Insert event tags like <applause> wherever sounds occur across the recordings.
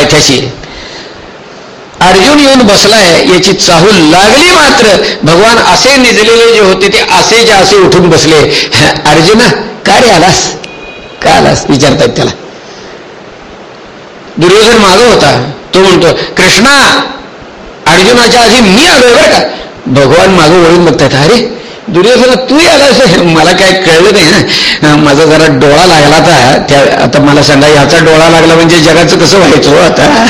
पायथ्याशी. अर्जुन येऊन बसलाय याची चाहूल लागली मात्र भगवान असे निजलेले जे होते ते असे जे असे उठून बसले. <laughs> अर्जुन का रे आलास? का आलास? विचारतायत त्याला. दुर्योधन माग होता. तो म्हणतो कृष्णा अर्जुनाच्या आधी मी आलोय बरं का? भगवान मागं वळून बघतात अरे दुर्योधन तू आलास मला काय कळलं नाही ना? माझा जरा डोळा लागला आता. त्या आता मला सांगा याचा डोळा लागला म्हणजे जगाचं कसं व्हायचं हो आता?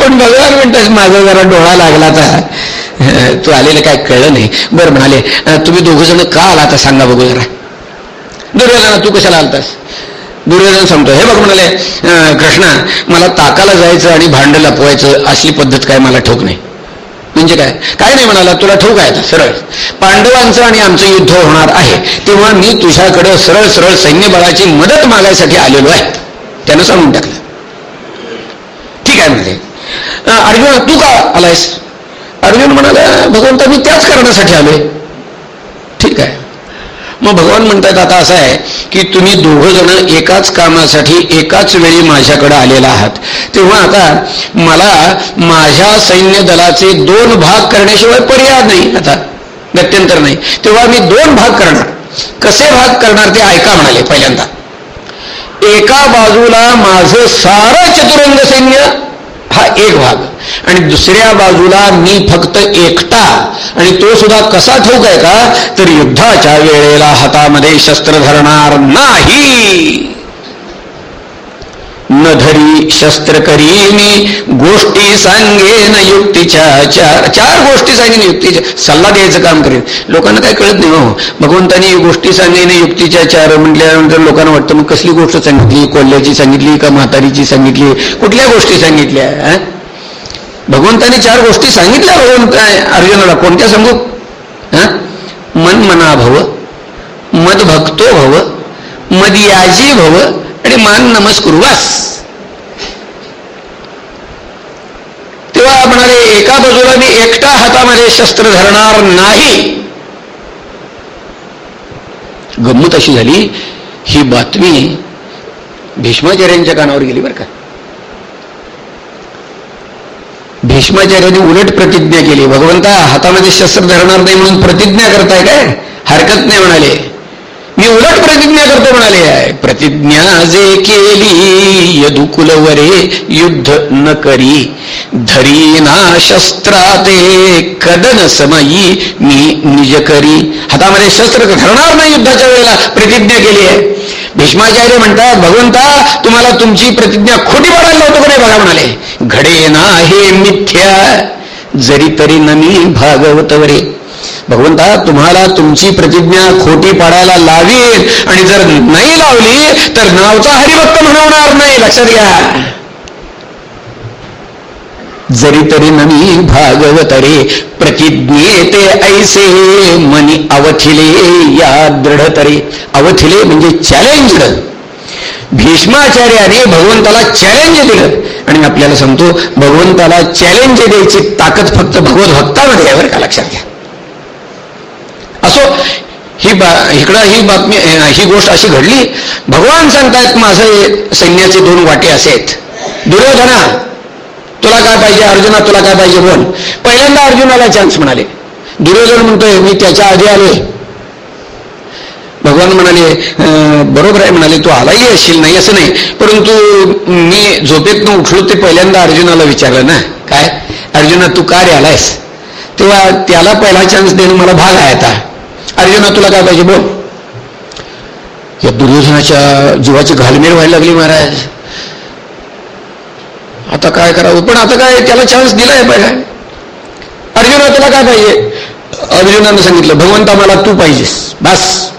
पण भगवान म्हणतात माझा जरा डोळा लागला तर तू आलेलं काय कळलं नाही. बरं म्हणाले तुम्ही दोघ जण का आला आता? सांगा बघू जरा. दुर्योधना तू कशाला आलतास? दुर्योधन सांगतो हे बघ म्हणाले कृष्णा मला ताकाला जायचं आणि भांड लपवायचं असली पद्धत काय मला ठोक नाही. म्हणजे काय? काय नाही म्हणाला तुला ठोक आहे सरळ. पांडवांचं आणि आमचं युद्ध होणार आहे. तेव्हा मी तुझ्याकडं सरळ सरळ सैन्यबळाची मदत मागायसाठी आलेलो आहे. त्यानं सांगून टाकलं. ठीक आहे म्हणजे अर्जुन तू का आलायस? अर्जुन म्हणाला भगवंत मी त्याच कारणासाठी आलोय. ठीक आहे. मग भगवान म्हणतात आता असं आहे की तुम्ही दोघं जण एकाच कामासाठी एकाच वेळी माझ्याकडे आलेला आहात. तेव्हा आता मला माझ्या सैन्य दलाचे दोन भाग करण्याशिवाय पर्याय नाही. आता गत्यंतर नाही. तेव्हा मी दोन भाग करणार. कसे भाग करणार ते ऐका म्हणाले पहिल्यांदा. एका बाजूला माझं सारं चतुरंग सैन्य हा एक भाग. आणि दुसऱ्या बाजूला मी फक्त एकटा. आणि तो सुद्धा कसा ठोक आहे का? तर युद्धाच्या वेळेला हातामध्ये शस्त्र धरणार नाही. न धरी शस्त्र करी गोष्टी सांगेन युक्तीच्या चार चार गोष्टी सांगेन युक्तीच्या सल्ला द्यायचं काम करेन. लोकांना काय कळत नाही हो. भगवंतानी गोष्टी सांगेन युक्तीच्या चार म्हटल्यानंतर लोकांना वाटतं मग कसली गोष्ट सांगितली? कोल्ह्याची सांगितली का म्हातारीची सांगितली? कुठल्या गोष्टी सांगितल्या भगवंतानी चार गोष्टी सांगितल्या भगवंत अर्जुनाला. कोणत्या सांगू? मन मना भव मद भक्तो भव मदियाजी भव आणि मान नमस्कुरुवास. तेव्हा म्हणाले एका बाजूला मी एकटा हातामध्ये शस्त्र धरणार नाही. गंमत अशी झाली ही बातमी भीष्माचार्यांच्या कानावर गेली बरं का. भीष्माचार्यांनी उलट प्रतिज्ञा केली भगवंता हातामध्ये शस्त्र धरणार नाही म्हणून प्रतिज्ञा करताय काय? हरकत नाही म्हणाले. मी उलट प्रतिज्ञा करतो म्हणाले. आहे प्रतिज्ञा जे केली यदुकुलवरे युद्ध न करी धरी ना शस्त्राते कदन समयी मी निज करी. हातामध्ये शस्त्र धरणार नाही युद्धाच्या वेळेला प्रतिज्ञा केली आहे. भीष्माचार्य म्हणतात भगवंता तुम्हाला तुमची प्रतिज्ञा खोटी पडायला होतो कडे बघा म्हणाले. घडे ना हे मिथ्या जरी तरी नमी भागवतवरे. भगवंता तुम्हाला तुमची प्रतिज्ञा खोटी पाडायला लावील आणि जर नाही लावली तर नावचा हरिभक्त म्हणवणार नाही. लक्षात घ्या. जरी तरी नमी भागवतरे प्रतिज्ञेते ऐसे मनी अवथिले या दृढतरे. अवथिले म्हणजे चॅलेंज भीष्माचार्याने भगवंताला चॅलेंज दिलं. आणि आपल्याला सांगतो भगवंताला चॅलेंज द्यायची ताकद फक्त भगवत भक्तामध्ये यावर का? लक्षात घ्या. असो ही बा इकडं ही बातमी ही गोष्ट अशी घडली भगवान सांगतायत माझं सैन्याचे दोन वाटे असे आहेत. दुर्योधना तुला काय पाहिजे? अर्जुना तुला काय पाहिजे बोल. पहिल्यांदा अर्जुनाला चान्स म्हणाले. दुर्योधन म्हणतोय मी त्याच्या आधी आलोय भगवान म्हणाले बरोबर आहे म्हणाले तू आलाही असशील नाही असं नाही. परंतु मी झोपेतनं उठलो ते पहिल्यांदा अर्जुनाला विचारलं ना काय? अर्जुना तू का रे आलायस? तेव्हा त्याला पहिला चान्स देणं मला भाग आहे आता. अर्जुना तुला काय पाहिजे बोल. या दुर्योधनाच्या जीवाची घालमेल व्हायला लागली महाराज. आता काय करावं? पण आता काय त्याला चान्स दिलाय पाहिजे अर्जुना तुला काय पाहिजे? अर्जुनानं सांगितलं भगवंता मला तू पाहिजेस. बस.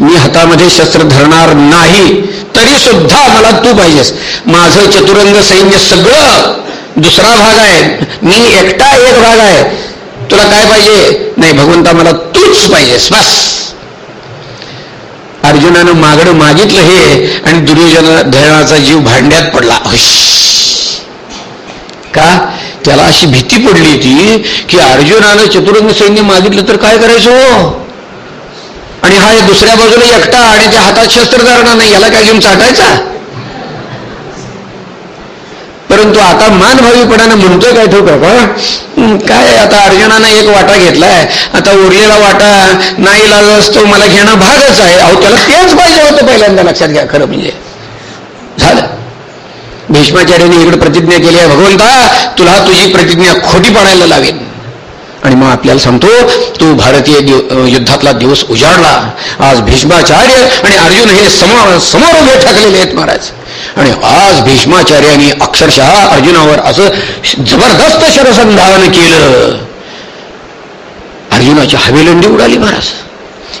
मी हातामध्ये शस्त्र धरणार नाही तरी सुद्धा मला तू पाहिजेस. माझं चतुरंग सैन्य सगळं दुसरा भाग आहे. मी एकटा एक भाग आहे. तुला काय पाहिजे? नाही भगवंता मला तूच पाहिजेस बस. अर्जुनानं मागणं मागितलं हे आणि दुर्योधन धरणाचा जीव भांड्यात पडला. का? त्याला अशी भीती पडली होती की अर्जुनानं चतुरंग सैन्य मागितलं तर काय करायचं हो? आणि हा दुसऱ्या बाजूला एकटा आणि त्या हातात शस्त्र धरणार नाही याला काय घेऊन चाटायचा? परंतु आता मानभावीपणानं म्हणतोय काय ठोक काय आता अर्जुनानं एक वाटा घेतलाय. आता उरलेला वाटा नाही लागला असतो मला घेणं भागच आहे. अहो त्याला तेच पाहिजे होतं पहिल्यांदा लक्षात घ्या खरं म्हणजे. झालं. भीष्माचार्याने इकडे प्रतिज्ञा केली आहे भगवंता तुला तुझी प्रतिज्ञा खोटी पाडायला लावेन आणि मग आपल्याला सांगतो तो भारतीय युद्धातला दिवस उजाडला. आज भीष्माचार्य आणि अर्जुन हे समोर समोर उभे ठाकलेले आहेत महाराज. आणि आज भीष्माचार्याने अक्षरशः अर्जुनावर असं जबरदस्त शरसंधान केलं. अर्जुनाची हवेलंडी उडाली महाराज.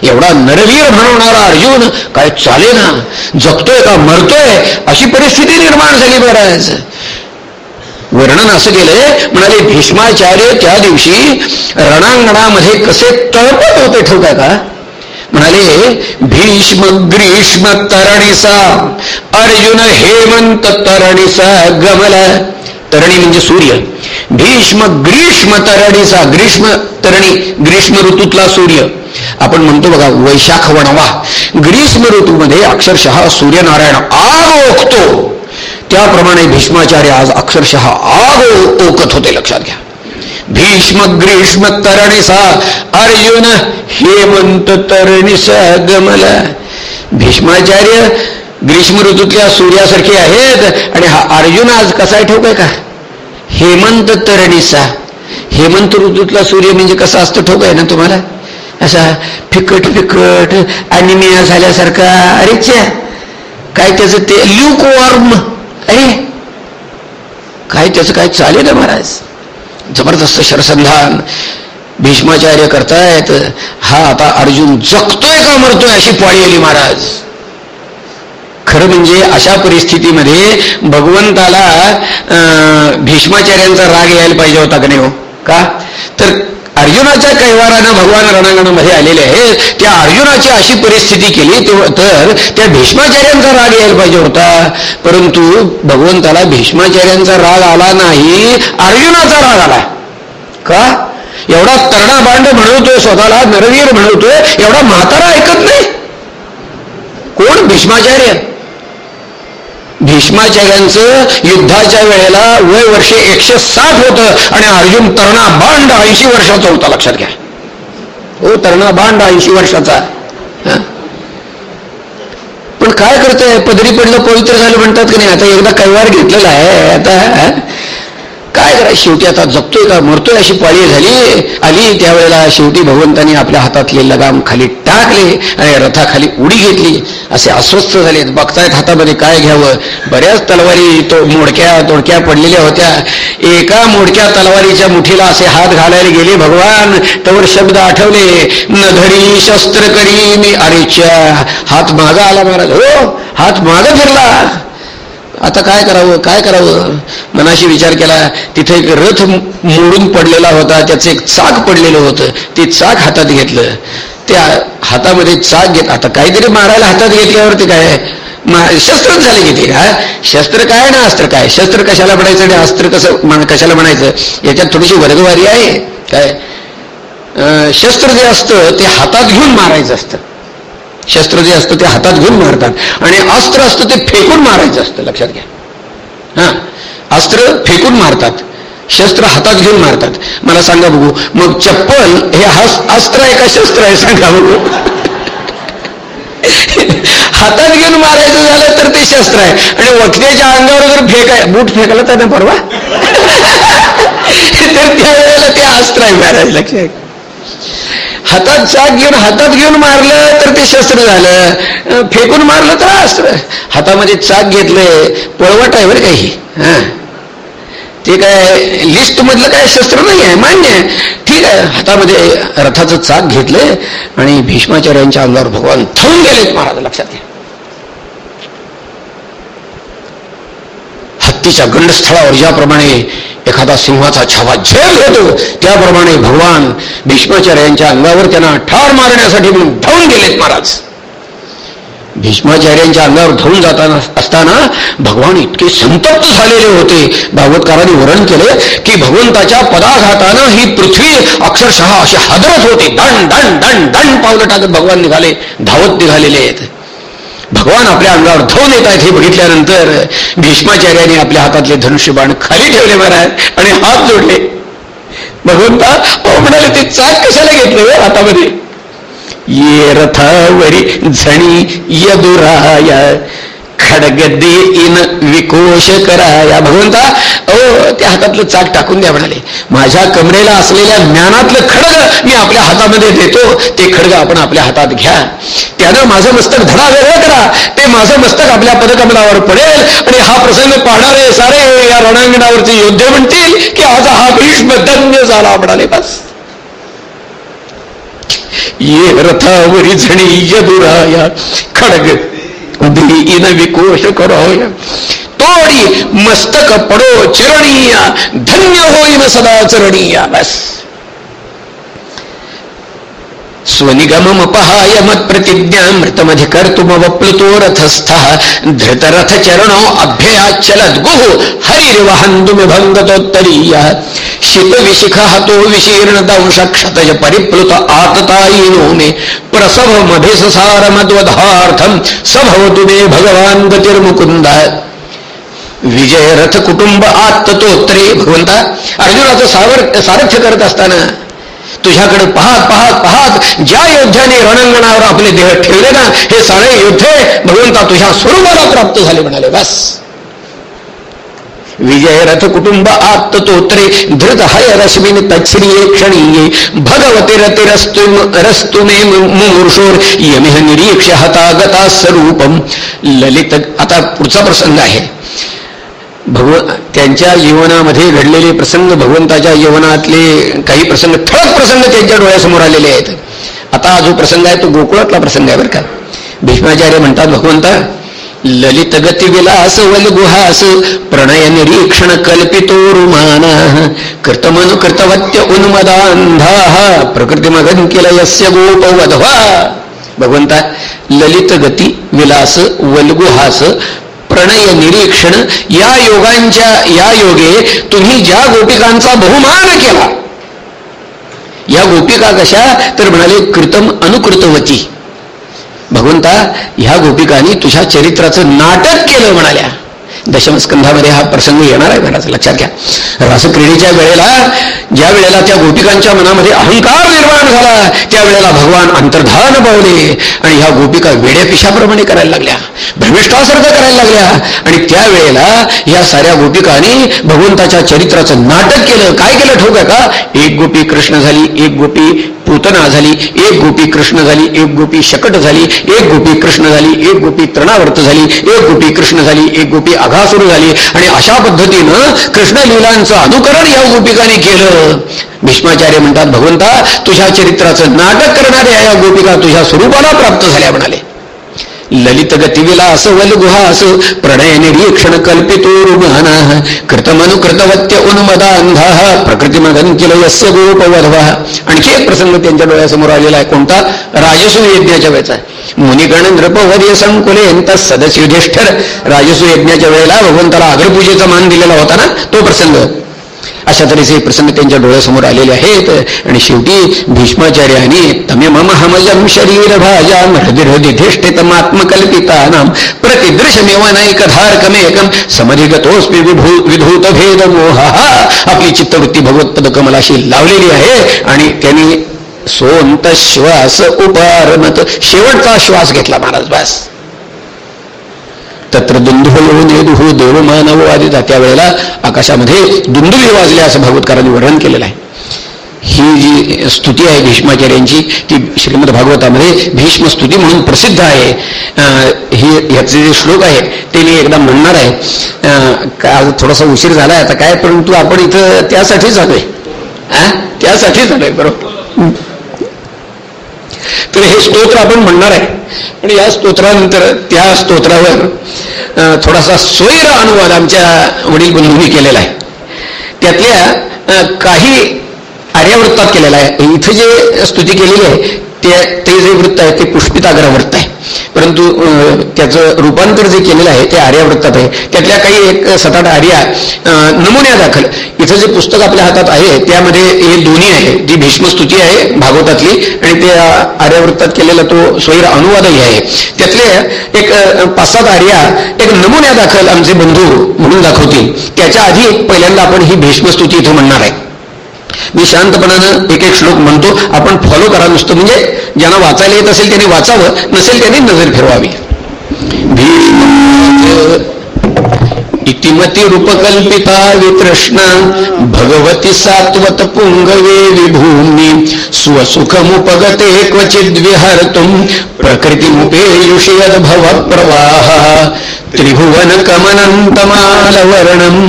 एवढा नरवीर म्हणवणारा अर्जुन काय चाले ना जगतोय का मरतोय? अशी परिस्थिती निर्माण झाली महाराज. वर्णन असं केलंय म्हणाले भीष्माचार्य त्या दिवशी रणांगणामध्ये कसे तळपत होते ठेवता का? म्हणाले भीष्म ग्रीष्म तरणीसा अर्जुन हेमंत तरणीसा गमल. तरणी म्हणजे सूर्य. भीष्म ग्रीष्म तरणीसा ग्रीष्म तरणी ग्रीष्म ऋतूतला सूर्य. आपण म्हणतो बघा वैशाख वणवा. ग्रीष्म ऋतूमध्ये अक्षरशः सूर्यनारायण आग ओकतो. त्याप्रमाणे भीष्माचार्य आज अक्षरशः आग ओकत होते लक्षात घ्या. भीष्म ग्रीष्म तरणिसा अर्जुन हेमंत तरणिसा गमल. भीष्माचार्य ग्रीष्म ऋतूतल्या सूर्यासारखे आहेत आणि हा अर्जुन आज कसा ठोक का? हेमंत तरणिसा. हेमंत ऋतूतला सूर्य म्हणजे कसा असतो ठोक आहे ना तुम्हाला? असा फिकट फिकट अनिमिया झाल्यासारखा. अरेच्या काय त्याचं ते ल्यूक वॉर्म अरे काय त्याचं काय चालेल ना महाराज? जबरदस्त शरसंधान भीष्माचार्य करतायत हा आता अर्जुन जगतोय का मरतोय अशी पाळी आली महाराज. खरं म्हणजे अशा परिस्थितीमध्ये भगवंताला भीष्माचार्यांचा राग यायला पाहिजे होता का नाही हो? का? तर अर्जुनाच्या कैवारानं भगवान रणांगणामध्ये आलेले आहेत. त्या अर्जुनाची अशी परिस्थिती केली तर त्या भीष्माचार्यांचा राग यायला पाहिजे होता. परंतु भगवंताला भीष्माचार्यांचा राग आला नाही अर्जुनाचा राग आला. का? एवढा तरणा बांड म्हणवतोय स्वतःला नरवीर म्हणवतोय एवढा म्हातारा ऐकत नाही. कोण? भीष्माचार्य. भीष्माचार्यांचं युद्धाच्या वेळेला वय वर्षे एकशे साठ होतं आणि अर्जुन तरणा बांड ऐंशी वर्षाचा होता. लक्षात घ्या. हो तरणा बांड ऐंशी वर्षाचा. पण काय करतोय? पदरी पडलं पवित्र झालं म्हणतात की नाही? आता एकदा कैवार घेतलेला आहे. आता काय करा शेवटी आता जगतोय का मरतोय अशी पाळी झाली. आली त्यावेळेला शेवटी भगवंतांनी आपल्या हातातले लगाम खाली टाकले आणि रथाखाली उडी घेतली. असे अस्वस्थ झाले बघतायत हातामध्ये काय घ्यावं? बऱ्याच तलवारी तो मोडक्या तोडक्या पडलेल्या होत्या. एका मोडक्या तलवारीच्या मुठीला असे हात घालायला गेले भगवान तवर शब्द आठवले. न धरी शस्त्र करी मी अरेच्या. हात मागा आला महाराज. हो हात माग फिरला. आता काय करावं काय करावं? मनाशी विचार केला तिथे एक रथ मोडून पडलेला होता त्याचं एक चाक पडलेलं होतं. ते चाक हातात घेतलं. त्या हातामध्ये चाक घेत आता काहीतरी मारायला हातात घेतल्यावरती काय? शस्त्रच झाले किती काय शस्त्र काय ना अस्त्र काय? शस्त्र कशाला म्हणायचं आणि अस्त्र कसं कशाला म्हणायचं? याच्यात थोडीशी वर्गवारी आहे. काय? शस्त्र जे असतं ते हातात घेऊन मारायचं असतं. शस्त्र जे असतं ते हातात घेऊन मारतात. आणि अस्त्र असतं ते फेकून मारायचं असतं. लक्षात घ्या. हा. अस्त्र फेकून मारतात. शस्त्र हातात घेऊन मारतात. मला सांगा बघू. मग चप्पल हे अस्त्र आहे का शस्त्र आहे? सांगा बघू. <laughs> हातात घेऊन मारायचं झालं तर ते शस्त्र आहे. आणि वखण्याच्या अंगावर जर फेकाय बूट फेकला तर ना परवा? <laughs> तर त्यावेळेला ते अस्त्र आहे महाराज लक्ष हातात चाक घेऊन हातात घेऊन मारलं तर ते शस्त्र झालं. फेकून मारलं तर अस्त्र. हातामध्ये चाक घेतलंय पळवट आहे बरं काही हा? ते काय लिस्ट मधलं काय शस्त्र नाही आहे मान्य आहे. ठीक आहे हातामध्ये रथाचं चाक घेतलंय आणि भीष्माचार्यांच्या अंगावर भगवान थळून गेलेत महाराज लक्षात घ्या. भक्तीच्या गंडस्थळावर ज्याप्रमाणे एखादा सिंहाचा छावा झेल घेतो त्याप्रमाणे भगवान भीष्माचार्यांच्या अंगावर त्यांना ठार मारण्यासाठी म्हणून धावून गेलेत महाराज. भीष्माचार्यांच्या अंगावर धावून जाताना असताना भगवान इतके संतप्त झालेले होते. भागवतकारांनी वर्णन केले की भगवंताच्या पदाघातानं ही पृथ्वी अक्षरशः अशी हादरत होते. दण दण दण दण पावलं टाकत भगवान निघाले धावत निघालेले आहेत. भगवान आपल्या अंगावर धावून येत आहेत हे बघितल्यानंतर भीष्माचार्याने आपल्या हातातले धनुष्यबाण खाली ठेवले महाराज आणि हात जोडले. भगवंता अहो म्हणाले ते चाक कशाला घेतलं हो हातामध्ये? ये रथावरी झणी यदुराया खडग इन विकोश कराया भगवंता ओ त्या हातातलं चाक टाकून द्या म्हणाले. माझ्या कमरेला असलेल्या ज्ञानातलं खडग मी आपल्या हातामध्ये देतो. ते खडग आपण आपल्या हातात घ्या. त्यानं माझं मस्तक धडा वेगळं करा. ते माझं मस्तक आपल्या पदकमलावर पडेल. आणि हा प्रसंग पाहणारे सारे या रणांगणावरचे योद्धे म्हणतील की आज हा भीष्म धन्य झाला म्हणाले. बस. ये रथावरी झणी यदुराया खडग इन विकोश करो तोडी मस्तक पडो चरणीय धन्य होईन सदा चरणीया बस स्वनिगमपहाय मत्प्रतिज्ञामृतमधिकर्तुमवप्लुतो रथस्थः धृतरथ चरणो अभ्ययाच्चलद्गुः हरिर्वहन्तुमिभङ्गतोत्तरीयः शितविशिख हतो विशीर्ण दंश क्षतज परिप्लुत आततायिनो मे प्रसभ मभिससारमद्वधार्थं सभवतु मे भगवान गतिर्मुकुंद विजय रथ कुटुंब आत्ततोत्रे भगवंता अर्जुनाचं सावर सारथ्य करत असताना तुझ्याकडे पाहत पाहत पाहत ज्या योद्ध्याने रणांगणावर आपले देह ठेवले ना हे सारे योद्धे भगवंता तुझ्या स्वरूपाला प्राप्त झाले म्हणाले. बस. विजयरथ कुटुंब आत्तोत्रे धृत हय रश्मिन तच्छ्रिये क्षणीये। भगवते रतिरस्तु रस्तुमे मुमूर्षोर यमिह निरीक्ष हतागता स्वरूपम। ललित आता पुढचा प्रसंग आहे. भगव त्यांच्या जीवनामध्ये घडलेले प्रसंग भगवंताच्या जीवनातले काही प्रसंग ठळक प्रसंग त्यांच्या डोळ्यासमोर आलेले आहेत. आता जो प्रसंग आहे तो गोकुळातला प्रसंग आहे बरं का. भीष्माचार्य म्हणतात भगवंता ललित गती विलास वलगुहास प्रणय निरीक्षण कल्पितो रुमान कृतमनु कृतवत्य उन्मदांधा प्रकृती मगन केलं यस्य गोप वधवा भगवंता ललित गती विलास वलगुहास प्रणय निरीक्षण या योगांच्या या योगे तुम्ही ज्या गोपिकांचा बहुमान केला या गोपिका कशा? तर म्हणाले कृतम अनुकृतवती. भगवंता ह्या गोपिकांनी तुझ्या चरित्राचं नाटक केलं म्हणाल्या. दशमस्कंधामध्ये हा प्रसंग येणार आहे घराचा लक्षात घ्या. रासक्रीडेच्या वेळेला ज्या वेळेला त्या गोपिकांच्या मनामध्ये अहंकार निर्माण झाला त्यावेळेला भगवान अंतर्धान पावले आणि ह्या गोपिका वेड्या पिशाप्रमाणे करायला लागल्या भ्रमिष्ठासारखं करायला लागल्या आणि त्यावेळेला या साऱ्या गोपिकांनी भगवंताच्या चरित्राचं नाटक केलं. काय केलं ठोक आहे का? एक गोपी कृष्ण झाली एक गोपी पूतना झाली एक गोपी कृष्ण झाली एक गोपी शकट झाली एक गोपी कृष्ण झाली एक गोपी तृणावर्त झाली एक गोपी कृष्ण झाली एक गोपी सुरू झाली. आणि अशा पद्धतीनं कृष्ण लीलांचं अनुकरण या गोपिकाने केलं. भीष्माचार्य म्हणतात भगवंता तुझ्या चरित्राचं नाटक करणाऱ्या या गोपिका तुझ्या स्वरूपाला प्राप्त झाल्या म्हणाले. ललित गतिविला असं वलगुहा प्रणय निरीक्षण कल्पितो रुग्ण कृतमनुकृतवत्य उन्मदांधा प्रकृती मगन केलं यस्य गोपवधवा. आणखी एक प्रसंग त्यांच्या डोळ्यासमोर आलेला आहे. कोणता? राजसू यज्ञाच्या वेळेचा मुनिगण नृपवर्य संकुले सदस्य युधिष्ठर राजसू यज्ञाच्या वेळेला भगवंताला अग्रपूजेचा मान दिलेला होता ना? तो प्रसंग. अशा तऱ्हेचे प्रसंग त्यांच्या डोळ्यासमोर आलेले आहेत. आणि शेवटी भीष्माचार्याने तमे मम हमजम शरीर भाजाम हृदिधिष्ठितमात्मकल्पिता नाम प्रतिदृशमेव नायकधारकमेकम समधिगतोस्मी विभू विधूत भेद मोहा आपली चित्तवृत्ती भगवत कमलाशी लावलेली आहे. आणि त्यांनी सोंत श्वास उपारमत शेवटचा श्वास घेतला महाराज बास. तत्र दुंदुभयो नेदुहू देवमानव आदी त्यावेळेला आकाशामध्ये दुंदुभी वाजले असं भागवतकारांनी वर्णन केलेलं आहे. ही जी स्तुती आहे भीष्माचार्यांची ती श्रीमद भागवतामध्ये भीष्म स्तुती म्हणून प्रसिद्ध आहे. ही ह्याचे जे श्लोक आहेत ते मी एकदा म्हणणार आहे. आज थोडासा उशीर झाला आता काय परंतु आपण इथं त्यासाठीच आलोय त्यासाठीच आलोय बरोबर. तर हे स्तोत्र आपण म्हणणार आहे. आणि या स्तोत्रानंतर त्या स्तोत्रावर थोडासा स्वैर अनुवाद आमच्या वडील बंधूंनी केलेला आहे. त्यातल्या काही आर्यावृत्तात केलेला आहे. इथं जे स्तुती केलेली आहे ते ते जे वृत्त आहे ते पुष्पिताग्र वृत्त आहे. परंतु त्याचं रूपांतर जे केलेलं आहे ते आर्यावृत्तात आहे. त्यातल्या काही एक सताट आर्या नमुन्यादाखल इथं जे पुस्तक आपल्या हातात आहे त्यामध्ये हे दोन्ही आहे जी भीष्मस्तुती आहे भागवतातली आणि ते आर्यावृत्तात केलेला तो स्वैर अनुवादही आहे. त्यातले एक पाच सात आर्या एक नमुन्यादाखल आमचे बंधू म्हणून दाखवतील. त्याच्या आधी पहिल्यांदा आपण ही भीष्मस्तुती इथं म्हणणार आहे. मी शांतपणानं एक एक श्लोक म्हणतो. आपण फॉलो करा नुसतं. म्हणजे ज्यांना वाचायला येत असेल त्यांनी वाचावं नसेल त्यांनी नजर फिरवावी. इतिमती रूपकल्पिता वितृष्णा भगवती सात्वत पुंगवे विभूमी स्वसुखमुपगते क्वचिद् विहर्तुम् प्रकृतिमुपेयुषि यद्भव प्रवाह। त्रिभुवन कमनन्तमालवर्णम्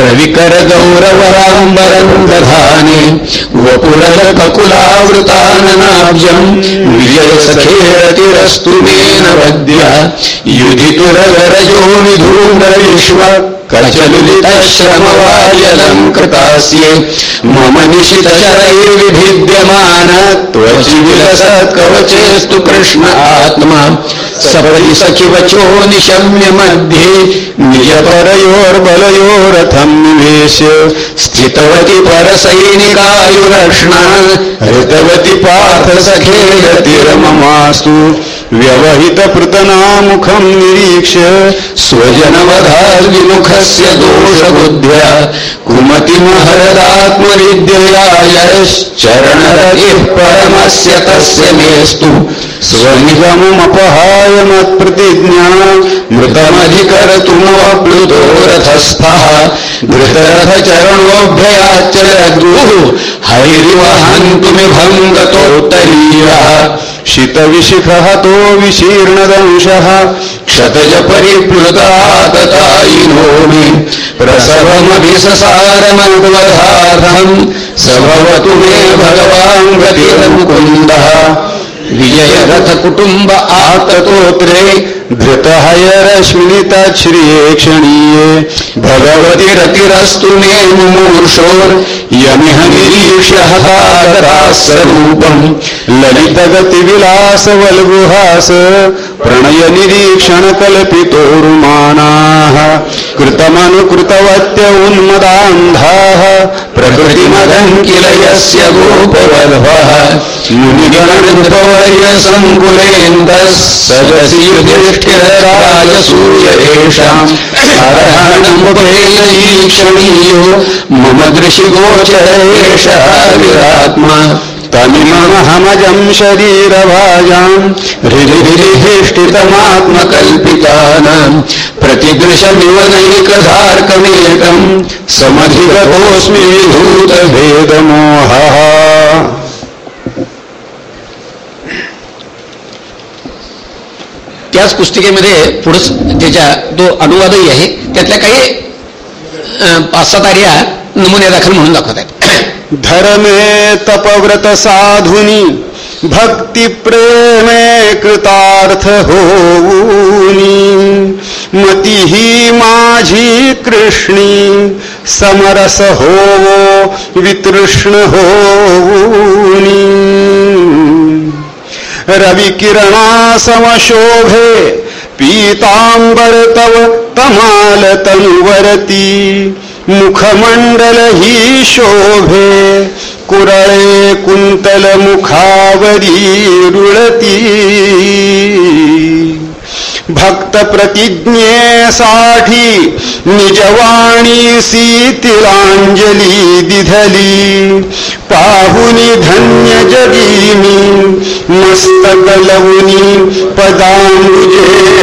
रविकर गौरवराम्बरम् दधाने वपुरल ककुलावृताननाब्जम् विजयसखेरतिरस्तु मेन वद्या युधितुरगरजो विधूम्र विश्व कृतास्ये मम निशितशरैर्विभिद्यमान। त्वचि विलसत्कवचेस्तु कृष्ण आत्मा। सपरि सखिवचो निशम्यमध्ये। निजपरयोर्बलयोरथम् निवेश। स्थितवती परसैनिकायुरक्ष्णा हृतवती पार्थ सखे गतिरममास्तु व्यवहित पृतनामुखम् निरीक्ष्य स्वजनवधार्विमुखस्य दोषबुद्ध्या कुमतिमहरदात्मविद्यया यश्चरणरतिः परमस्य तस्य मेस्तु स्वनिगममपहाय मत्प्रतिज्ञा मृतमधिकर्तुमप्लुतो रथस्थः धृतरथचरणोऽभ्ययाच्च लग्रुः हैरिवहन्तुमिभं शितविशिखः तो विशीर्णदंशः क्षतज परिप्लुताततायिनो मे प्रसवमभिससारमद्वधार्थम् स भवतु मे भगवान् विजयरथकुटुम्ब आततोत्रे कुटुम्ब रश्मिता धृतहयरश्मिनितश्रिये क्षणीये भगवति रतिरस्तु मे मुमूर्षोर्। यमिह निरीक्ष्यः स्वरूपम् ललितगतिविलासवल्गुहास। प्रणयनिरीक्षणकल्पितोरुमानाः कृतमनुकृतवत्य उन्मदान्धाः प्रकृतिमदम् किल यस्य गोपवल्भः मुनिगणनृपवर्यसङ्कुलेन्दः सदसि युधिष्ठिरराजसूय येषाम् अर्हणमुपेलईक्षणीयो मम दृशिगोचर एषः विरात्मा तमिमहमजम् शरीरभाजाम् हृदिभिरिधिष्ठितमात्मकल्पितानाम् प्रतिदृशमिव नैकधार्कमेकम् समधिगतोऽस्मि विभूतभेदमोहः त्याच पुस्तिकेमध्ये पुढं त्याच्या तो अनुवादही आहे त्यातल्या काही पाच सात आर्या नमुन्या दाखल म्हणून दाखवत आहेत. धर्मे तपव्रत साधुनी भक्ती प्रेमे कृतार्थ होऊनी मती ही माझी कृष्णी समरस हो वितृष्ण होऊनी रविकिरणा समशोभे पीतांबर तव तमाल तनुवरती मुखमंडल ही शोभे कुरळे कुंतल मुखावरी रुळती. भक्त प्रतिज्ञेसाठी निजवाणी सीतिलांजली दिधली. पाहुनी धन्य जगीनी मस्तक लवनी पदांबुजे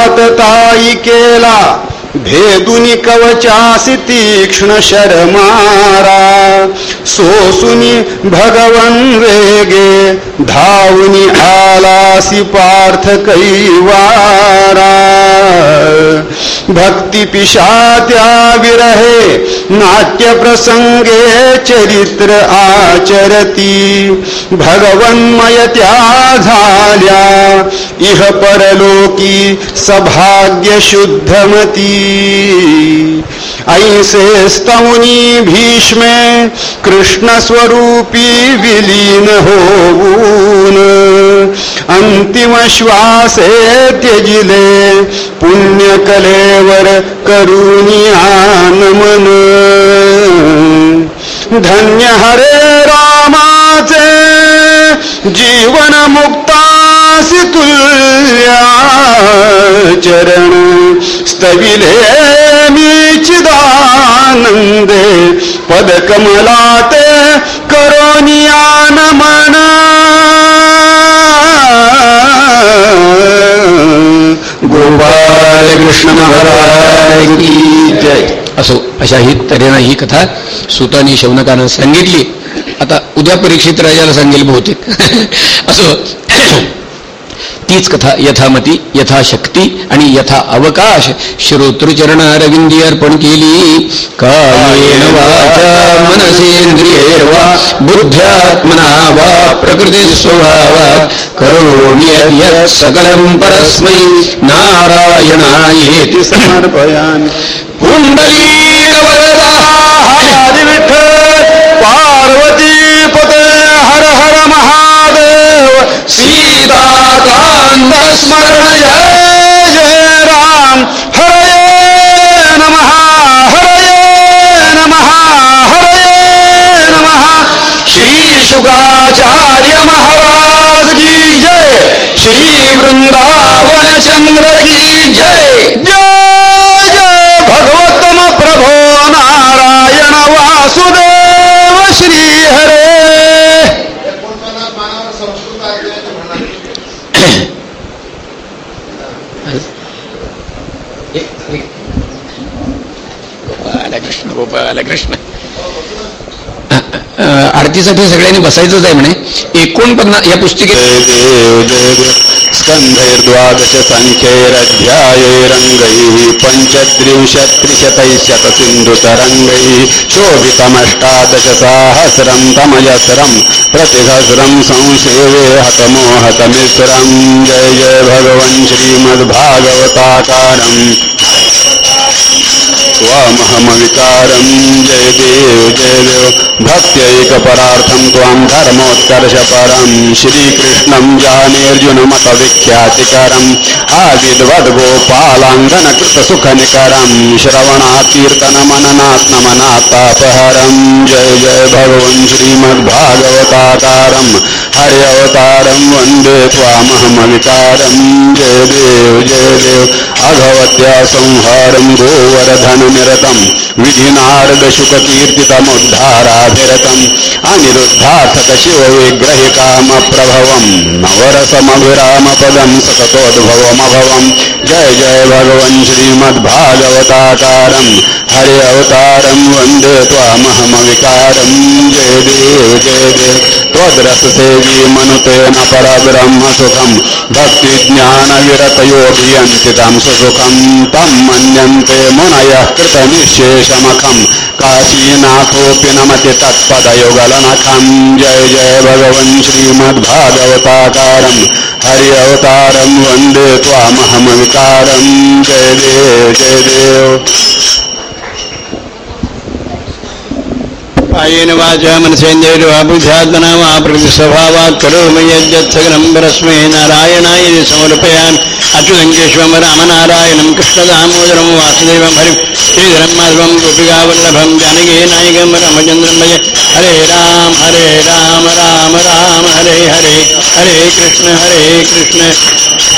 आतताई केला भेदुनी कवचासी तीक्ष्ण शरमारा. सोसुनी भगवन वेगे धावुनी आलासी पार्थ कैवारा. भक्ती पिशात्या विरहे नाट्य प्रसंगे चरित्र आचरती. भगवन्मय त्या झाल्या इह परलोकी सभाग्य शुद्धमती. ऐसे स्तौनी भीष्मे कृष्णस्वरूपी विलीन होऊन अंतिम श्वासे त्यजिले पुण्यकलेवर करुनियानमन धन्य हरे रामाचे जीवन दासी तुल्या चरण स्तविले मी चिदानंदे पदकमलाते करोनियान मन. गोपाल कृष्ण महाराज की जय. असो अशा ही तऱ्हेनं ही कथा सुतानी शौनकानं सांगितली. आता उद्या परीक्षित राजाला सांगेल बहुतेक. <laughs> असो तीच कथा यथामती यथाशक्ती आणि यथा अवकाश. श्रोतृचरण अरविंदी अर्पण केली कायेन वाचा मनसेंद्रियैर्वा बुद्ध्यात्मना वा प्रकृती स्वभावात करोमि यत् सकलं परस्मै नारायणायेति समर्पयामि. पुण्डलीकवरदा हरि विठ्ठल पार्वती पते हर हर महादेव सीताकांत स्मरण जय जय राम हरये नमः हरये नमः हरये नमः। श्री शुकाचार्य महाराज की जय श्री वृंदावन चंद्र की जय। जय जय भगवतम प्रभो नारायण वासुदेव श्री हरे गोपालकृष्ण गोपालकृष्ण आरतीसाठी सगळ्यांनी बसायचंच आहे म्हणे. एकोणपन्नास या पुस्तिके जय देव जय देव. स्कंधैर्द्वादश संख्यैरध्यायैरङ्गैः पञ्चत्रिंशत्त्रिशतैशतसिन्धुतरङ्गैः शोभितमष्टादशसाहस्रं तमयस्रं प्रतिहस्रं संसेवे हतमोहतमिस्रं। जय जय भगवन् श्रीमद्भागवताकारम्। त्वामहमविकारं। जय देव जय देव। भक्त्यैकपरार्थं त्वां धर्मोत्कर्षपरं। श्रीकृष्णं जानेऽर्जुनमतविख्यातिकरम् आविद्वद्गोपालाङ्गनकृतसुखनिकरं श्रवणात्कीर्तनमननात्मनात्तापहरं जय जय भगवन् श्रीमद्भागवताकारं। हरि अवतारं वंदे त्वामहमविकारं। जय देव जय देव। अघवत्या संहारं गोवर्धननिरतं विधिनारदशुककीर्तितमुद्धाराभिरतम् अनिरुद्धार्थक शिवविग्रहिकामप्रभवं नवरसमभिरामपदं सकतोद्भवमभवं जय जय भगवन् श्रीमद्भागवताकारम्। हरि अवतारं वन्दे त्वामहमविकारं। जय देव जय देव। त्वद्रससेवी मनुतेन परब्रह्मसुखं भक्तिज्ञानविरतयोऽभियन्ति तं सुसुखं तं मन्यन्ते मुनयः कृतनिःशेषमखं काशीनाथोऽपि नमति तत्पदयुगलनखं जय जय भगवन् श्रीमद्भागवताकारं हरि अवतारं वन्दे त्वामहमविकारं जय देव जय देव। कायेन वाचा मनसेन्द्रियर्वा बुद्ध्यात्मना वा प्रतिस्वभावात् करोमि यद्यत्सकलं परस्मै नारायणाय समर्पयामि। अच्युतङ्केश्वरं रामनारायणं कृष्णदामोदरं वासुदेवं हरिं श्रीधरं माधवं गोपिकावल्लभं जानकीनायकं रामचन्द्रं भज। हरे राम हरे राम राम राम हरे हरे हरे कृष्ण हरे कृष्ण।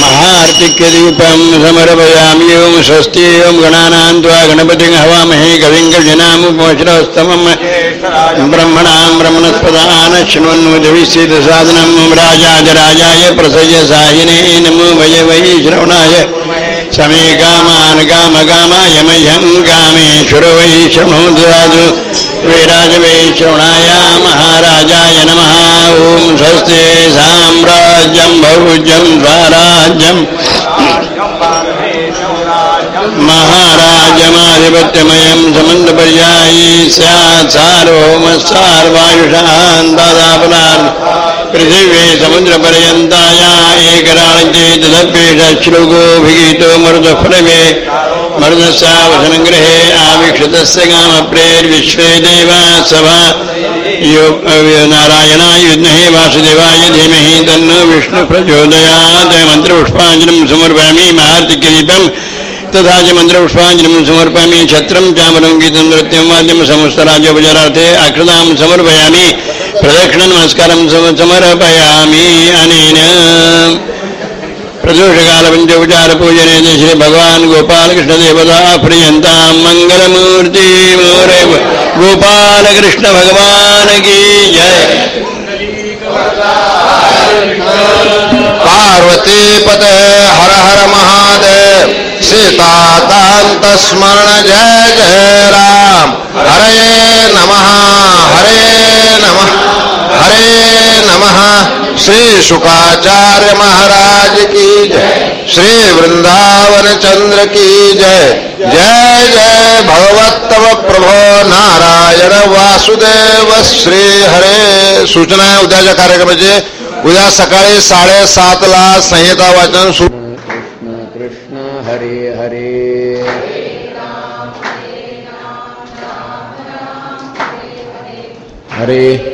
महार्तिक्यदीपं समर्पयामि ओं स्वस्ति एवं गणानां त्वा गणपतिं हवामहे कविं कविनामुपमश्रस्तमं ब्रह्मणां ब्रह्मणस्पदान शृण्वन्मुदविश्चितसाधनं राजाजराजाय प्रसय साहिने नमो वय वै श्रवणाय समे कामान् कामकामाय मह्यं कामेश्वर वै शृणोतु विराज श्रवणाय महाराजाय नमः ॐ स्वस्ते साम्राज्यं भौज्यं स्वराज्यं महाराजमाधिपत्यमयं समन्तपर्यायी स्यात् सार्वभौमस्सार्वायुषान्तादापनार् पृथिवे समुद्रपर्यन्ताया एकराणचेतदप्येष श्लोकोऽभिगीतो मरुदसा वसनगृहे आवीक्षतस्य कामप्रेर्विश्वे देवा सभा। यो नारायणाय विद्महे वासुदेवाय धीमहि तन्नो विष्णुप्रचोदयात्। मन्त्रपुष्पाञ्जलिं समर्पयामि महार्तिकिरीटम्। तथा च मन्त्रपुष्पाञ्जलिं समर्पयामि छत्रं चामरं गीतं नृत्यं वाद्यं समस्तराज्योपचारार्थे अक्षतां समर्पयामि। प्रदक्षिणनमस्कारं सम- समर्पयामि अनेन। प्रदोषकालपञ्चोपचारपूजने पूजने श्री भगवान् गोपालकृष्णदेवता प्रियन्तां मङ्गलमूर्ति मोरे गोपालकृष्ण भगवान की जय पार्वती हर हर महादेव सीताकांत स्मरण जय जय राम। हरे नमः हरे नमः हरे नमः। श्री शुकाचार्य महाराज की जय। श्री वृंदावन चंद्र की जय। जय जय भगवत्तम प्रभो नारायण वासुदेव श्री हरे। सूचना आहे उद्याच्या कार्यक्रमाचे उद्या सकाळी साडेसातला संहिता वाचन सुरू कृष्ण कृष्ण हरे हरे। हरे।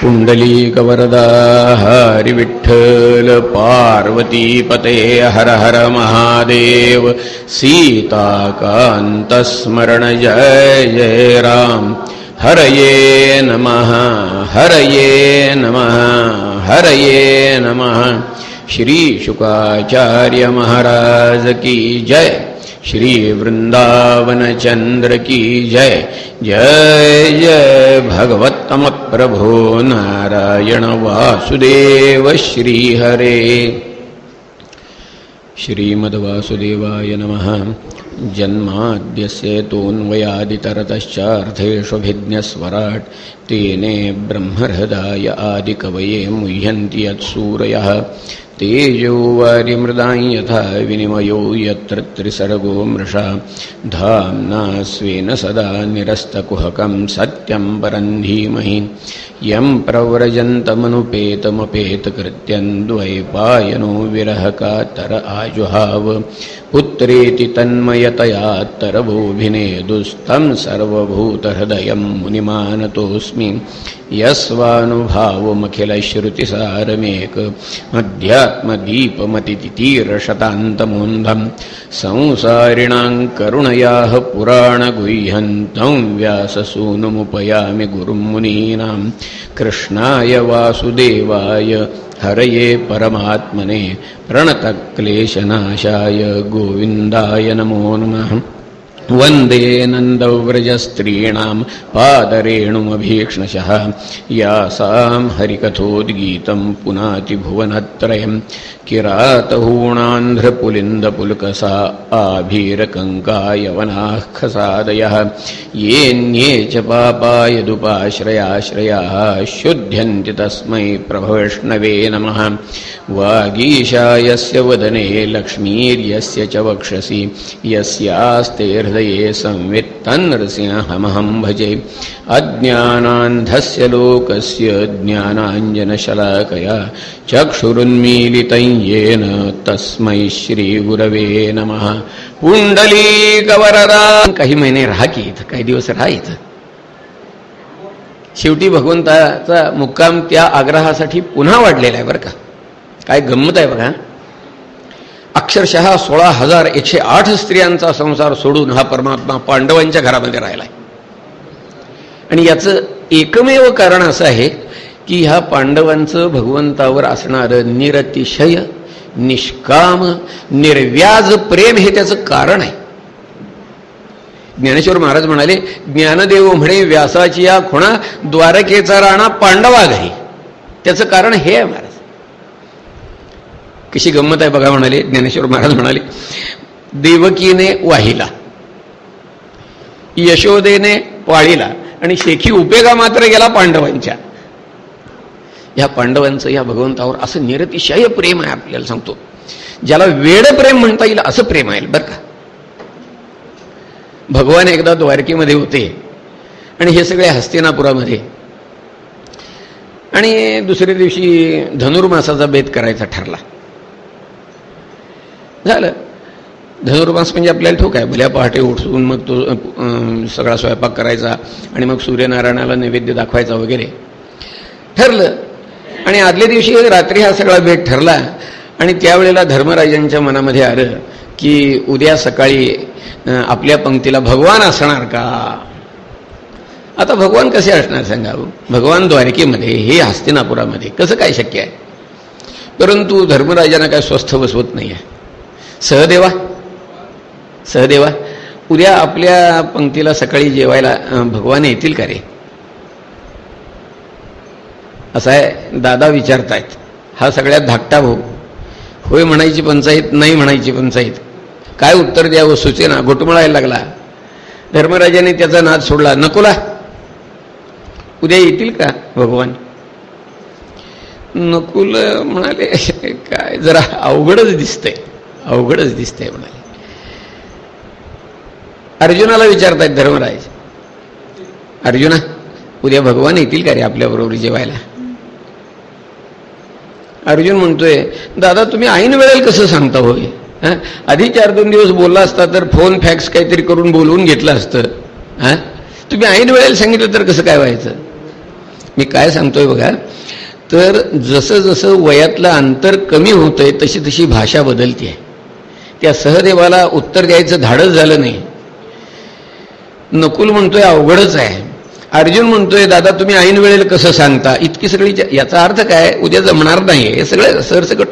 पुण्डलीकवरदा हरिविठ्ठल पार्वतीपते हर हर महादेव। सीताकान्तस्मरण जय जय राम हरये नमः हरये नमः हरये नमः। श्री शुकाचार्य महाराज की जय। श्री वृंदावन चंद्र की जय। जय जय भगवत प्रभो नारायण वासुदेव श्रीहरे। श्रीमद्वासुदेवाय नमः। जन्माद्यस्य तोन्वयादितरतश्चार्थेष्वभिज्ञस्वराट् तेने ब्रह्महृदाय आदिकवये मुह्यन्ति यत्सूरयः तेजो वारिमृदां यथा विनिमयो यत्र त्रिसर्गो मृषा। धाम्ना स्वेन सदा निरस्तकुहकं सत्यं परं धीमहि। यं प्रव्रजन्तमनुपेतमपेतकृत्यं द्वैपायनो विरहकातर आजुहाव। पुत्रेति तन्मयतया तरवोऽभिनेदुस्तं सर्वभूतहृदयं मुनिमानतोऽस्मि यस्वानुभावमखिलश्रुतिसारमेक। अध्यात्मदीपमतितीरशतान्तमोन्धं संसारिणां करुणयाः पुराणगुह्यन्तं व्याससूनुमुपयामि गुरुं मुनीनां कृष्णाय वासुदेवाय हरये परमात्मने प्रणतक्लेशनाशाय गोविन्दाय नमो नमः। वन्दे नन्दव्रजस्त्रीणां पादरेणुमभीक्ष्णशः यासां हरिकथोद्गीतं पुनातिभुवनत्रयं किरातहूणान्ध्रपुलिन्दपुलकसा आभीरकङ्कायवनाः खसादयः येऽन्ये च पापायदुपाश्रयाश्रयाः शुध्यन्ति तस्मै प्रभवैष्णवे नमः। वागीशायस्य वदने लक्ष्मीर्यस्य च वक्षसि। यस्यास्ते हृदय हृदये संवित्तं नृसिंहमहं भजे। अज्ञानान्धस्य लोकस्य ज्ञानाञ्जनशलाकया चक्षुरुन्मीलितं येन तस्मै श्रीगुरवे नमः। पुण्डलीकवरदा काही महिने राहा की इथं काही दिवस राहा इथं शेवटी भगवंताचा मुक्काम त्या आग्रहासाठी पुन्हा वाढलेला आहे बरं का? काय गंमत आहे बघा अक्षरशः सोळा हजार एकशे आठ स्त्रियांचा संसार सोडून हा परमात्मा पांडवांच्या घरामध्ये राहिला आहे आणि याचं एकमेव कारण असं आहे की ह्या पांडवांचं भगवंतावर असणारं निरतिशय निष्काम निर्व्याज प्रेम हे त्याचं कारण आहे. ज्ञानेश्वर महाराज म्हणाले ज्ञानदेव म्हणे व्यासाची या खुणा द्वारकेचा राणा पांडवा घरी. त्याचं कारण हे आहे महाराज. कशी गंमत आहे बघा म्हणाले ज्ञानेश्वर महाराज म्हणाले देवकीने वाहिला यशोदेने पाळीला आणि शेखी उपेगा मात्र गेला पांडवांच्या. या पांडवांचं या भगवंतावर असं निरतिशय प्रेम आहे आपल्याला सांगतो. ज्याला वेड प्रेम म्हणता येईल असं प्रेम आहे बरं का? भगवान एकदा द्वारकेमध्ये होते आणि हे सगळे हस्तिनापुरामध्ये. आणि दुसऱ्या दिवशी धनुर्मासाचा बेत करायचा ठरला. झालं. धनुर्मास म्हणजे आपल्याला ठोक आहे. भल्या पहाटे उठून मग तो सगळा स्वयंपाक करायचा आणि मग सूर्यनारायणाला नैवेद्य दाखवायचा वगैरे. ठरलं. आणि आदल्या दिवशी रात्री हा सगळा भेट ठरला. आणि त्यावेळेला धर्मराजांच्या मनामध्ये आलं की उद्या सकाळी आपल्या पंक्तीला भगवान असणार का? आता भगवान कसे असणार सांगा हो? भगवान द्वारकेमध्ये हे हस्तिनापुरामध्ये कसं काय शक्य आहे? परंतु धर्मराजांना काय स्वस्थ बसवत नाही आहे सहदेवा. सहदेवा. उद्या आपल्या पंक्तीला सकाळी जेवायला भगवान येतील का रे? असा आहे दादा विचारतायत. हा सगळ्यात धाकटा भाऊ. होय म्हणायची पंचायत नाही म्हणायची पंचायत. काय उत्तर द्यावं सुचेना घोटमळायला लागला. धर्मराजाने त्याचा नाद सोडला. नकोला उद्या येतील का भगवान? नकुल म्हणाले <laughs> काय जरा अवघडच दिसतंय. अवघडच दिसतंय म्हणाले. अर्जुनाला विचारतायत धर्मराज अर्जुना उद्या भगवान येतील का रे आपल्याबरोबर जेवायला? अर्जुन म्हणतोय दादा तुम्ही ऐन वेळेला कसं सांगता होय? आधी चार दोन दिवस बोलला असता तर फोन फॅक्स काहीतरी करून बोलवून घेतलं असतं. हा? तुम्ही ऐन वेळेला सांगितलं तर कसं काय व्हायचं? मी काय सांगतोय बघा तर जसं जसं वयातलं अंतर कमी होतंय तशी तशी भाषा बदलते आहे त्या सहदेवाला उत्तर द्यायचं धाडच झालं नाही. नकुल म्हणतोय अवघडच आहे. अर्जुन म्हणतोय दादा तुम्ही ऐन वेळेला कसं सांगता? इतकी सगळी याचा अर्थ काय? उद्या जमणार नाही. हे सगळं सरसकट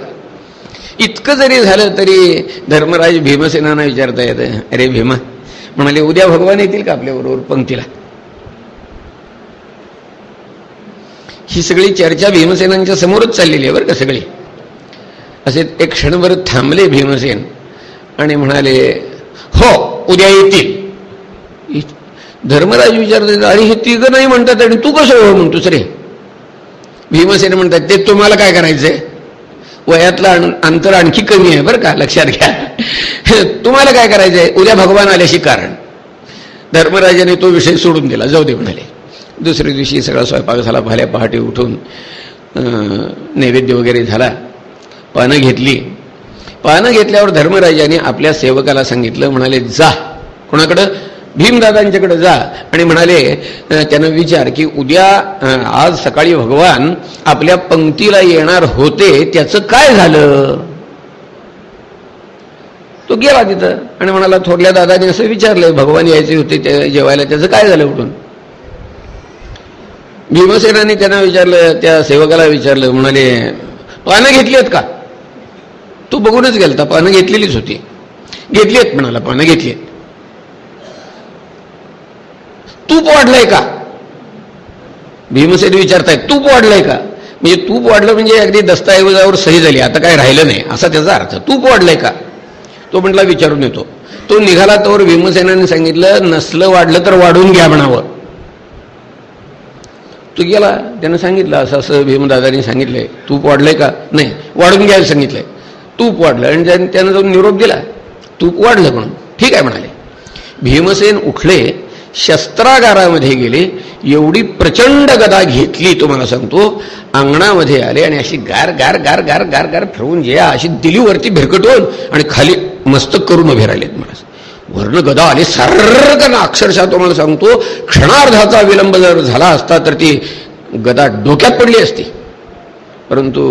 इतकं जरी झालं तरी धर्मराज भीमसेनांना विचारता येतं अरे भीमा म्हणाले उद्या भगवान येतील का आपल्याबरोबर पंक्तीला? ही सगळी चर्चा भीमसेनांच्या समोरच चाललेली आहे बरं का सगळी. असे एक क्षणभर थांबले भीमसेन. आणि म्हणाले हो उद्या येतील. धर्मराज विचारले अरे हे तिघं नाही म्हणतात आणि तू कसं हो म्हणतोस रे? भीमसेन म्हणतात ते तुम्हाला काय करायचंय? वयातलं अंतर आणखी कमी आहे बरं का लक्षात घ्या. <laughs> तुम्हाला काय करायचंय? उद्या भगवान आल्याशी कारण. धर्मराजाने तो विषय सोडून दिला जाऊ दे म्हणाले. दुसऱ्या दिवशी सगळा स्वयंपाक झाला भाल्या पहाटे उठून नैवेद्य वगैरे झाला पानं घेतली पानं घेतल्यावर धर्मराजाने आपल्या सेवकाला सांगितलं म्हणाले जा. कोणाकडं? भीमदादांच्याकडे जा. आणि म्हणाले त्यानं विचार की उद्या आज सकाळी भगवान आपल्या पंक्तीला येणार होते त्याचं काय झालं? तो गेला तिथं आणि म्हणाला थोरल्या दादाने असं विचारलंय भगवान यायचे होते ते जेवायला त्याचं काय झालं उठून? भीमसेनाने त्यांना विचारलं त्या सेवकाला विचारलं म्हणाले पानं घेतली आहेत का? तू बघूनच गेलता पानं घेतलेलीच होती. घेतली आहेत म्हणाला पानं घेतली आहेत तूप वाढलंय का? भीमसेन विचारतायत तूप वाढलंय का? म्हणजे तूप वाढलं म्हणजे अगदी दस्तऐवजावर सही झाली आता काय राहिलं नाही असा त्याचा अर्थ. तूप वाढलंय का? तो म्हटला विचारून येतो. तो निघाला तर भीमसेनाने सांगितलं नसलं वाढलं तर वाढून घ्या म्हणावं. तो गेला त्यानं सांगितलं असं असं भीमदादानी सांगितलंय तूप वाढलंय का? नाही वाढून घ्यायला सांगितलंय. तूप वाढलं. आणि त्यानं त्यांना जाऊन निरोप दिला. तूप वाढलं म्हणून. ठीक आहे म्हणाले. भीमसेन उठले शस्त्रागारामध्ये गेले एवढी प्रचंड गदा घेतली तुम्हाला सांगतो अंगणामध्ये आले आणि अशी गार गार गार गार गार गार फिरवून जे अशी दिलीवरती भिरकटवून आणि खाली मस्तक करून उभे राहिलेत मला वर्ण गदा आले सर्ग अक्षरशः तुम्हाला सांगतो क्षणार्धाचा विलंब जर झाला असता तर ती गदा डोक्यात पडली असती. परंतु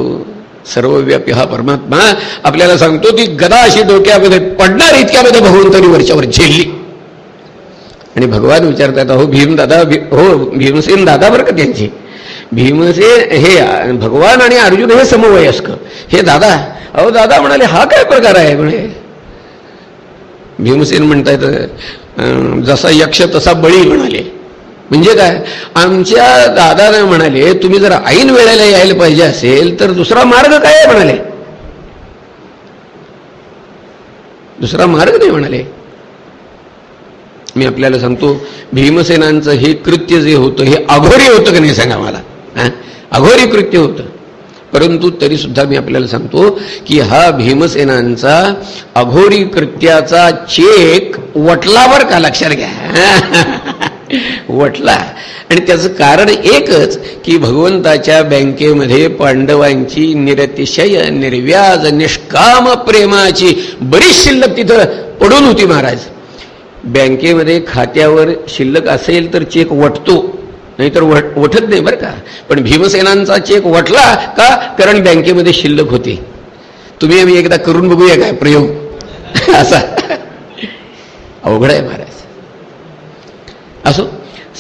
सर्वव्यापी हा परमात्मा आपल्याला सांगतो ती गदा अशी डोक्यामध्ये पडणार इतक्यामध्ये भगवंतानी वरच्यावर झेलली. आणि भगवान विचारतात अहो भीम दादा हो भीमसेन दादा बरं का त्यांची? भीमसेन हे भगवान आणि अर्जुन हे समवयस्क. हे दादा अहो दादा म्हणाले हा काय प्रकार आहे? म्हणे. भीमसेन म्हणतायत जसा यक्ष तसा बळी म्हणाले. म्हणजे काय? आमच्या दादाने म्हणाले तुम्ही जर ऐन वेळेला यायला पाहिजे असेल तर दुसरा मार्ग काय आहे? म्हणाले. दुसरा मार्ग नाही म्हणाले. मी आपल्याला सांगतो भीमसेनांचं हे कृत्य जे होतं हे अघोरी होतं का नाही सांगा मला? अघोरी कृत्य होतं. परंतु तरी सुद्धा मी आपल्याला सांगतो की हा भीमसेनांचा अघोरी कृत्याचा चेक वटलावर का? लक्षात घ्या. <laughs> वटला आणि त्याचं कारण एकच की भगवंताच्या बँकेमध्ये पांडवांची निरतिशय निर्व्याज निष्काम प्रेमाची बरीच शिल्लक तिथं पडून होती महाराज. बँकेमध्ये खात्यावर शिल्लक असेल तर चेक वटतो नाहीतर वट वठत नाही बरं का. पण भीमसेनांचा चेक वटला का? कारण बँकेमध्ये शिल्लक होती. तुम्ही आम्ही एकदा करून बघूया काय प्रयोग. <laughs> असा. अवघड आहे महाराज. असो.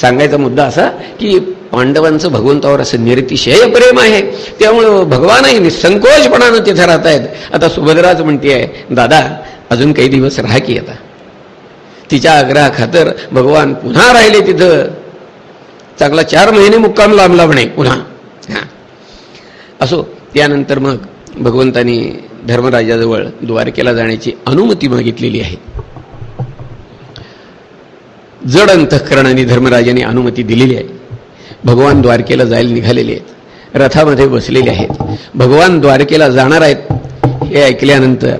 सांगायचा मुद्दा असा की पांडवांचं भगवंतावर असं निरतिशय प्रेम आहे. त्यामुळं भगवानही निसंकोचपणानं तिथे राहत आहेत आता सुभद्राच म्हणते आहे दादा अजून काही दिवस राहा की आता. तिच्या आग्रहाखातर भगवान पुन्हा राहिले तिथं. चांगला चार महिने मुक्काम लांबला म्हणे पुन्हा. हां. असो त्यानंतर मग भगवंतानी धर्मराजाजवळ द्वारकेला जाण्याची अनुमती मागितलेली आहे. जड अंतःकरणाने धर्मराजाने अनुमती दिलेली आहे. भगवान द्वारकेला जायला निघालेले आहेत. रथामध्ये बसलेले आहेत. भगवान द्वारकेला जाणार आहेत हे ऐकल्यानंतर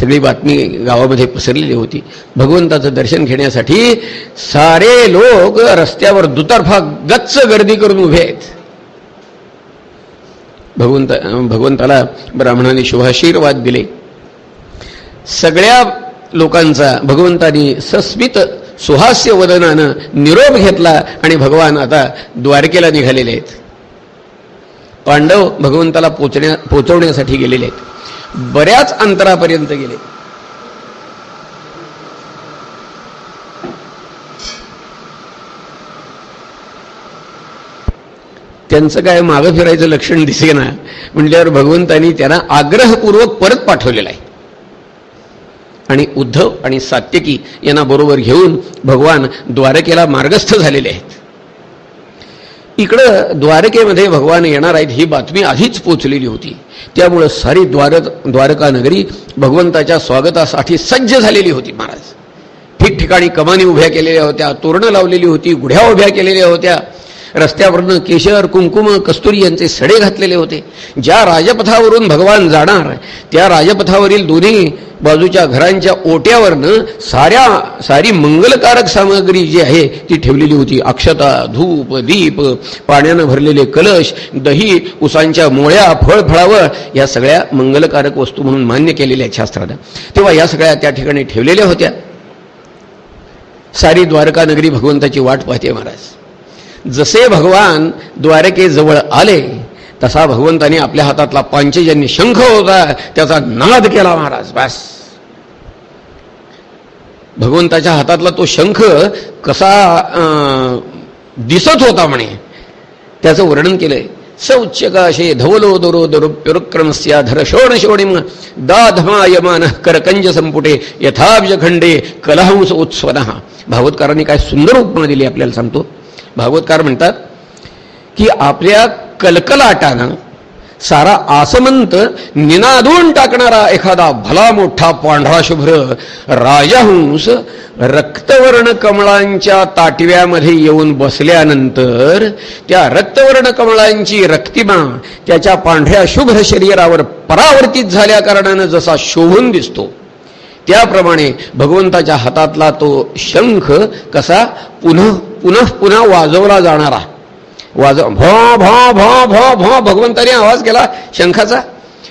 सगळी बातमी गावामध्ये पसरलेली होती. भगवंताचं दर्शन घेण्यासाठी सारे लोक रस्त्यावर दुतर्फा गच्च गर्दी करून उभे आहेत. भगवंत भगवंताला ब्राह्मणाने शुभाशीर्वाद दिले. सगळ्या लोकांचा भगवंतानी सस्मित सुहास्य वदनानं निरोप घेतला आणि भगवान आता द्वारकेला निघालेले आहेत. पांडव भगवंताला पोचण्या पोचवण्यासाठी गेलेले आहेत. बऱ्याच अंतरापर्यंत गेले. त्यांचं काय मागं फिरायचं लक्षण दिसे ना म्हटल्यावर भगवंतानी त्यांना आग्रहपूर्वक परत पाठवलेलं आहे. आणि उद्धव आणि सात्यकी यांना बरोबर घेऊन भगवान द्वारकेला मार्गस्थ झालेले आहेत. इकडं द्वारकेमध्ये भगवान येणार आहेत ही बातमी आधीच पोचलेली होती. त्यामुळं सारी द्वार द्वारका नगरी भगवंताच्या स्वागतासाठी सज्ज झालेली होती महाराज. ठिकठिकाणी कमानी उभ्या केलेल्या होत्या तोरणं लावलेली होती गुढ्या उभ्या केलेल्या होत्या. रस्त्यावरनं केशर कुंकुम कस्तुरी यांचे सडे घातलेले होते. ज्या राजपथावरून भगवान जाणार त्या राजपथावरील दोन्ही बाजूच्या घरांच्या ओट्यावरनं साऱ्या सारी मंगलकारक सामग्री जी आहे ती ठेवलेली होती. अक्षता धूप दीप पाण्यानं भरलेले कलश दही उसांच्या मोळ्या फळफळावळ या सगळ्या मंगलकारक वस्तू म्हणून मान्य केलेल्या आहेत शास्त्रानं. तेव्हा या सगळ्या त्या ठिकाणी ठेवलेल्या होत्या. सारी द्वारका नगरी भगवंताची वाट पाहते महाराज. जसे भगवान द्वारकेजवळ आले तसा भगवंताने आपल्या हातातला पांचजन्य शंख होता त्याचा नाद केला महाराज बस. भगवंताच्या हातातला तो शंख कसा दिसत होता म्हणे त्याचं वर्णन केलंय. सौच्यकाशे धवलो दरो दुरुप्युरुक्रमस्या धर शोण शोणिम दाधमायमान करकंज संपुटे यथाब्ज खंडे कलहंस उत्स्वन. भागवतकारांनी काय सुंदर उपमा दिली आपल्याला सांगतो? भागवतकार म्हणतात की आपल्या कलकलाटानं सारा आसमंत निनादून टाकणारा एखादा भला मोठा पांढरा शुभ्र राजहंस रक्तवर्ण कमळांच्या ताटव्यामध्ये येऊन बसल्यानंतर त्या रक्तवर्ण कमळांची रक्तिमा त्याच्या पांढऱ्या शुभ्र शरीरावर परावर्तित झाल्या कारणानं जसा शोभून दिसतो. त्याप्रमाणे भगवंताच्या हातातला तो शंख कसा पुन्हा पुनः पुन्हा वाजवला जाणारा. वाजव भो भो भो भो भो भगवंताने आवाज केला शंखाचा.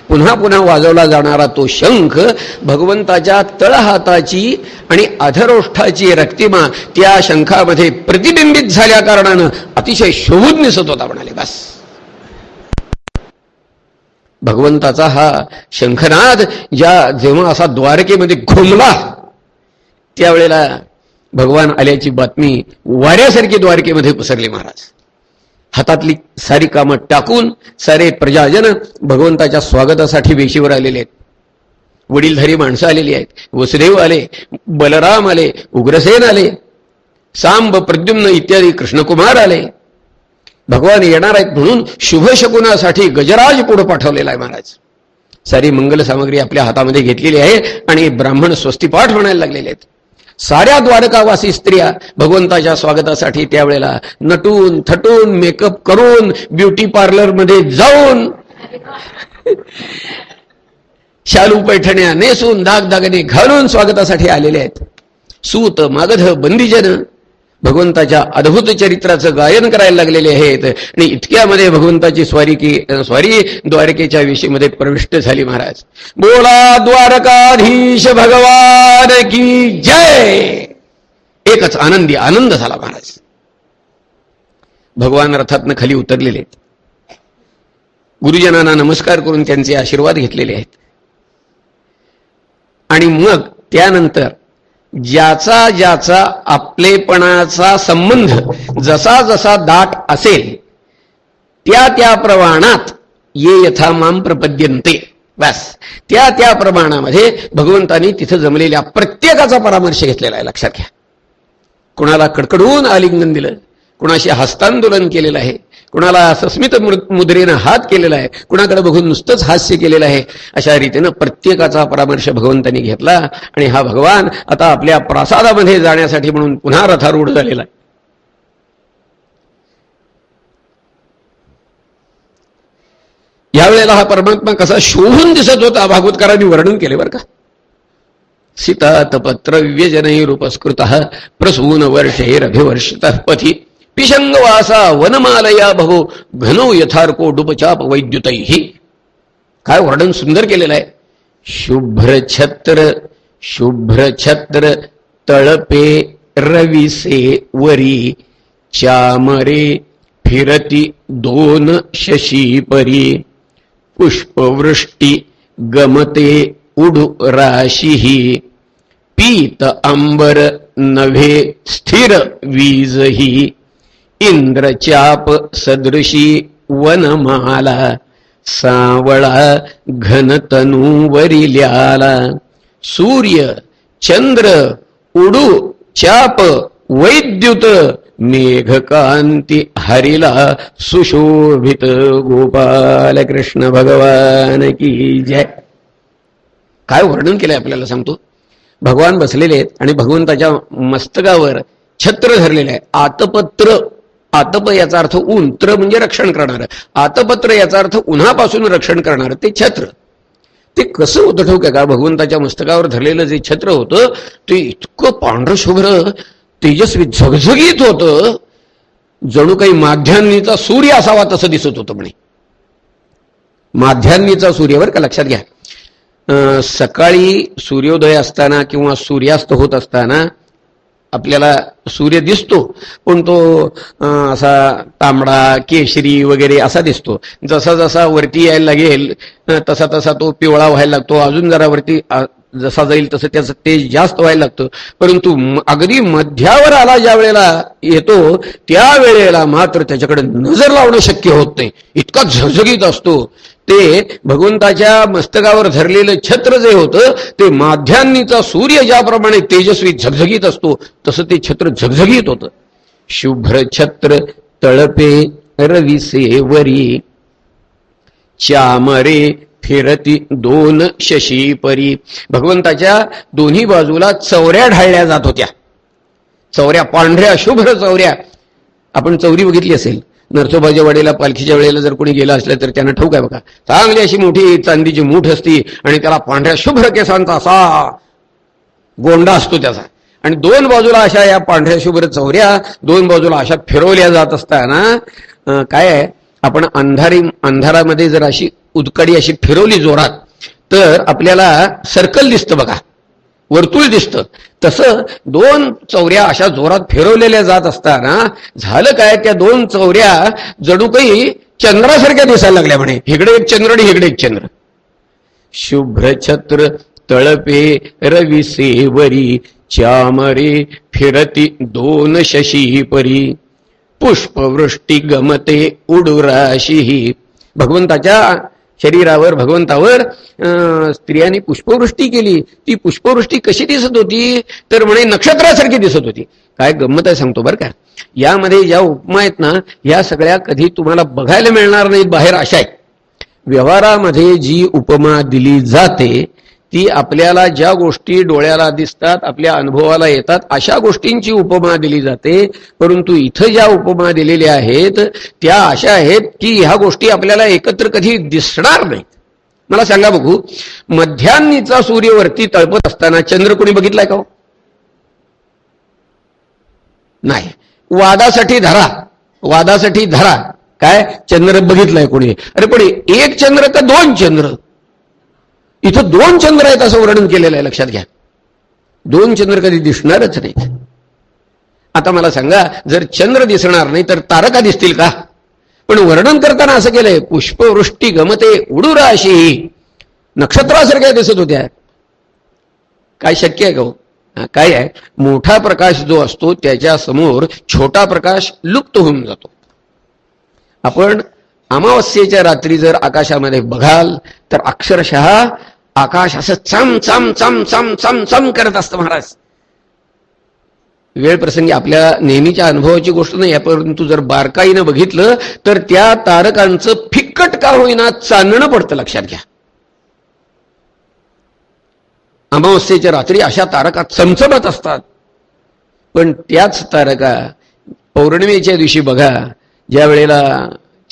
पुन्हा पुन्हा वाजवला जाणारा तो शंख भगवंताच्या तळहाताची आणि अधरोष्ठाची रक्तिमा त्या शंखामध्ये प्रतिबिंबित झाल्या कारणानं अतिशय शोभून दिसत होता म्हणाले. बस. भगवंताचा हा शंखनाद ज्या जेव्हा असा द्वारकेमध्ये घुमला त्यावेळेला भगवान आल्याची बातमी वाऱ्यासारखी द्वारकेमध्ये पसरली महाराज. हातातली सारी कामं टाकून सारे प्रजाजन भगवंताच्या स्वागतासाठी वेशीवर आलेले आहेत. वडीलधारी माणसं आलेली आहेत. वसुदेव आले बलराम आले उग्रसेन आले सांब प्रद्युम्न इत्यादी कृष्णकुमार आले. भगवान येणार आहेत म्हणून शुभ शकुनासाठी गजराज पुढे पाठवलेला आहे महाराज. सारी मंगल सामग्री आपल्या हातामध्ये घेतलेली आहे आणि ब्राह्मण स्वस्तिपाठ म्हणायला लागलेले आहेत. साऱ्या द्वारकावासी स्त्रिया भगवंताच्या स्वागतासाठी त्यावेळेला नटून थटून मेकअप करून ब्युटी पार्लरमध्ये जाऊन शालू पैठण्या नेसून दागदागणे घालून स्वागतासाठी आलेले आहेत. सूत मागध बंदीजन भगवंताच्या अद्भुत चरित्राचं गायन करायला लागलेले आहेत. आणि इतक्यामध्ये भगवंताची स्वारी की स्वारी द्वारकेच्या विषयीमध्ये प्रविष्ट झाली महाराज. बोला द्वारकाधीश भगवान की जय! एकच आनंदी आनंद झाला महाराज. भगवान रथातनं खाली उतरलेले आहेत. गुरुजनांना नमस्कार करून त्यांचे आशीर्वाद घेतलेले आहेत. आणि मग त्यानंतर ज्याचा ज्याचा आपलेपणाचा संबंध जसा जसा दाट असेल त्या त्या प्रमाणात ये यथा माम प्रपद्यंते बस. त्या त्या प्रमाणामध्ये भगवंतानी तिथं जमलेल्या प्रत्येकाचा परामर्श घेतलेला आहे लक्षात घ्या. कुणाला कडकडून आलिंगन दिलं कुणाशी हस्तांदोलन केलेलं आहे कुणाला सस्मित मुद्रेनं हात केलेला आहे कुणाकडे बघून नुसतंच हास्य केलेलं आहे अशा रीतीनं प्रत्येकाचा परामर्श भगवंतांनी घेतला आणि हा भगवान आता आपल्या प्रासादामध्ये जाण्यासाठी म्हणून पुन्हा रथारूढ झालेला आहे. यावेळेला हा परमात्मा कसा शोभून दिसत होता भागवतकारांनी वर्णन केले बरं का? सीतातपत्र व्यजनैरुपस्कृत रूपस्कृत प्रसून वर्षेरभिवर्षित पथी पिशंगवासा वनमालया भवो घनो यथार्को डुपचाप वैद्युतही काय वर्णन सुंदर केलेलं आहे. शुभ्र छत्र शुभ्र छत्र तळपे रविसे वरी चामरे फिरती दोन शशी परी पुष्पवृष्टी गमते उडु राशीही पीत अंबर नभे स्थिर वीजही. इंद्रचाप सदृशी वनमाला सावळा घनतनूवरिल्याला. सूर्य चंद्र उडू चाप वैद्युत मेघकांती हरिला सुशोभित गोपाल कृष्ण भगवान की जय. काय वर्णन केलंय आपल्याला सांगतो? भगवान बसलेले आहेत आणि भगवंताच्या मस्तकावर छत्र धरलेले आहे आतपत्र आतप याचा अर्थ ऊन त्र म्हणजे रक्षण करणार. आतपत्र याचा अर्थ उन्हापासून रक्षण करणार. ते छत्र. ते कसं होतं ठेवू का? भगवंताच्या मस्तकावर धरलेलं जे छत्र होतं ते इतकं पांढरशुभ्र तेजस्वी झगझगीत होतं. जणू काही माध्यान्नीचा सूर्य असावा तसं दिसत होतं म्हणे. माध्यान्नीचा सूर्य का? लक्षात घ्या. सकाळी सूर्योदय असताना किंवा सूर्यास्त होत असताना आपल्याला सूर्य दिसतो पण तो असा तांबडा केशरी वगैरे असा दिसतो. जसा जसा वरती यायला लागेल तसा तसा तो पिवळा व्हायला लागतो. अजून जरा वरती जसा जाईल तसं त्याचं तेज जास्त व्हायला लागतं. परंतु अगदी मध्यावर आला ज्या वेळेला येतो त्या वेळेला मात्र त्याच्याकडे नजर लावणं शक्य होत नाही. इतका झगझगीत असतो. ते भगवंताच्या मस्तकावर धरलेलं छत्र जे होतं ते माध्यान्नीचा सूर्य ज्याप्रमाणे तेजस्वी झगझगीत असतो तसं ते छत्र झगझगीत होतं. शुभ्र छत्र तळपे रविसेवरी च्यामरे चामरे फिरती दोन शशी परी. भगवंताच्या दोन्ही बाजूला चौऱ्या ढाळल्या जात होत्या. चौऱ्या पांढऱ्या शुभ्र चौऱ्या. आपण चौरी बघितली असेल. नरसोबाच्या वडेला पालखीच्या वेळेला जर कोणी गेला असलं तर त्यांना ठाऊक आहे बघा. चांगली अशी मोठी चांदीची मूठ असती आणि त्याला पांढऱ्या शुभ्र केसांचा असा गोंडा असतो त्याचा. आणि दोन बाजूला अशा या पांढऱ्या शुभ्र चौऱ्या दोन बाजूला अशा फिरवल्या जात असताना काय आहे? आपण अंधारी अंधारामध्ये जर अशी उदकडी अशी फिरवली जोरात तर आपल्याला सर्कल दिसतं बघा. वर्तुळ दिसतं. तसं दोन चौऱ्या अशा जोरात फिरवलेल्या जात असताना झालं काय त्या दोन चौऱ्या जणू काही चंद्रासारख्या दिसायला लागल्या म्हणे. हिकडे एक चंद्र आणि हिकडे एक चंद्र. शुभ्र छत्र तळपे रवी सेवरी चामरे फिरती दोन शशी परी. पुष्पवृष्टी गमते उडुराशी. भगवंताच्या शरीरावर भगवंतावर अं, स्त्रियांनी पुष्पवृष्टी केली. ती पुष्पवृष्टी कशी दिसत होती? तर म्हणे नक्षत्रासारखी दिसत होती. काय गंमत आहे सांगतो बरं का. यामध्ये ज्या उपमा आहेत ना या सगळ्या कधी तुम्हाला बघायला मिळणार नाहीत बाहेर अशा आहेत. व्यवहारामध्ये जी उपमा दिली जाते ती आपल्याला ज्या गोष्टी डोळ्याला दिसतात आपल्या अनुभवाला येतात अशा गोष्टींची उपमा दिली जाते. परंतु इथं ज्या उपमा दिलेल्या आहेत त्या अशा आहेत की ह्या गोष्टी आपल्याला एकत्र कधी दिसणार नाहीत. मला सांगा बघू मध्यान्नीचा सूर्यवरती तळपत असताना चंद्र कोणी बघितलाय का हो? नाही. वादासाठी धरा. वादासाठी धरा. काय? चंद्र बघितलाय कोणी. अरे पण एक चंद्र का दोन चंद्र. इथं दोन चंद्र आहेत असं वर्णन केलेलं आहे लक्षात घ्या. दोन चंद्र कधी दिसणारच नाहीत. आता मला सांगा जर चंद्र दिसणार नाही तर तारका दिसतील का? पण वर्णन करताना असं केलंय पुष्पवृष्टी गमते उडूरा अशी नक्षत्रासारख्या दिसत होत्या. काय शक्य आहे का काय आहे? मोठा प्रकाश जो असतो त्याच्यासमोर छोटा प्रकाश लुप्त होऊन जातो. आपण अमावस्येच्या रात्री जर आकाशामध्ये बघाल तर अक्षरशः आकाश असं चम चम चम चम चम चम करत असतं महाराज. वेळ प्रसंगी आपल्या नेहमीच्या अनुभवाची गोष्ट नाही आहे परंतु जर बारकाईनं बघितलं तर त्या तारकांचं फिक्कट का होईना चांदणं पडतं लक्षात घ्या. अमावस्येच्या रात्री अशा तारका चमचमत असतात. पण त्याच तारका पौर्णिमेच्या दिवशी बघा ज्या वेळेला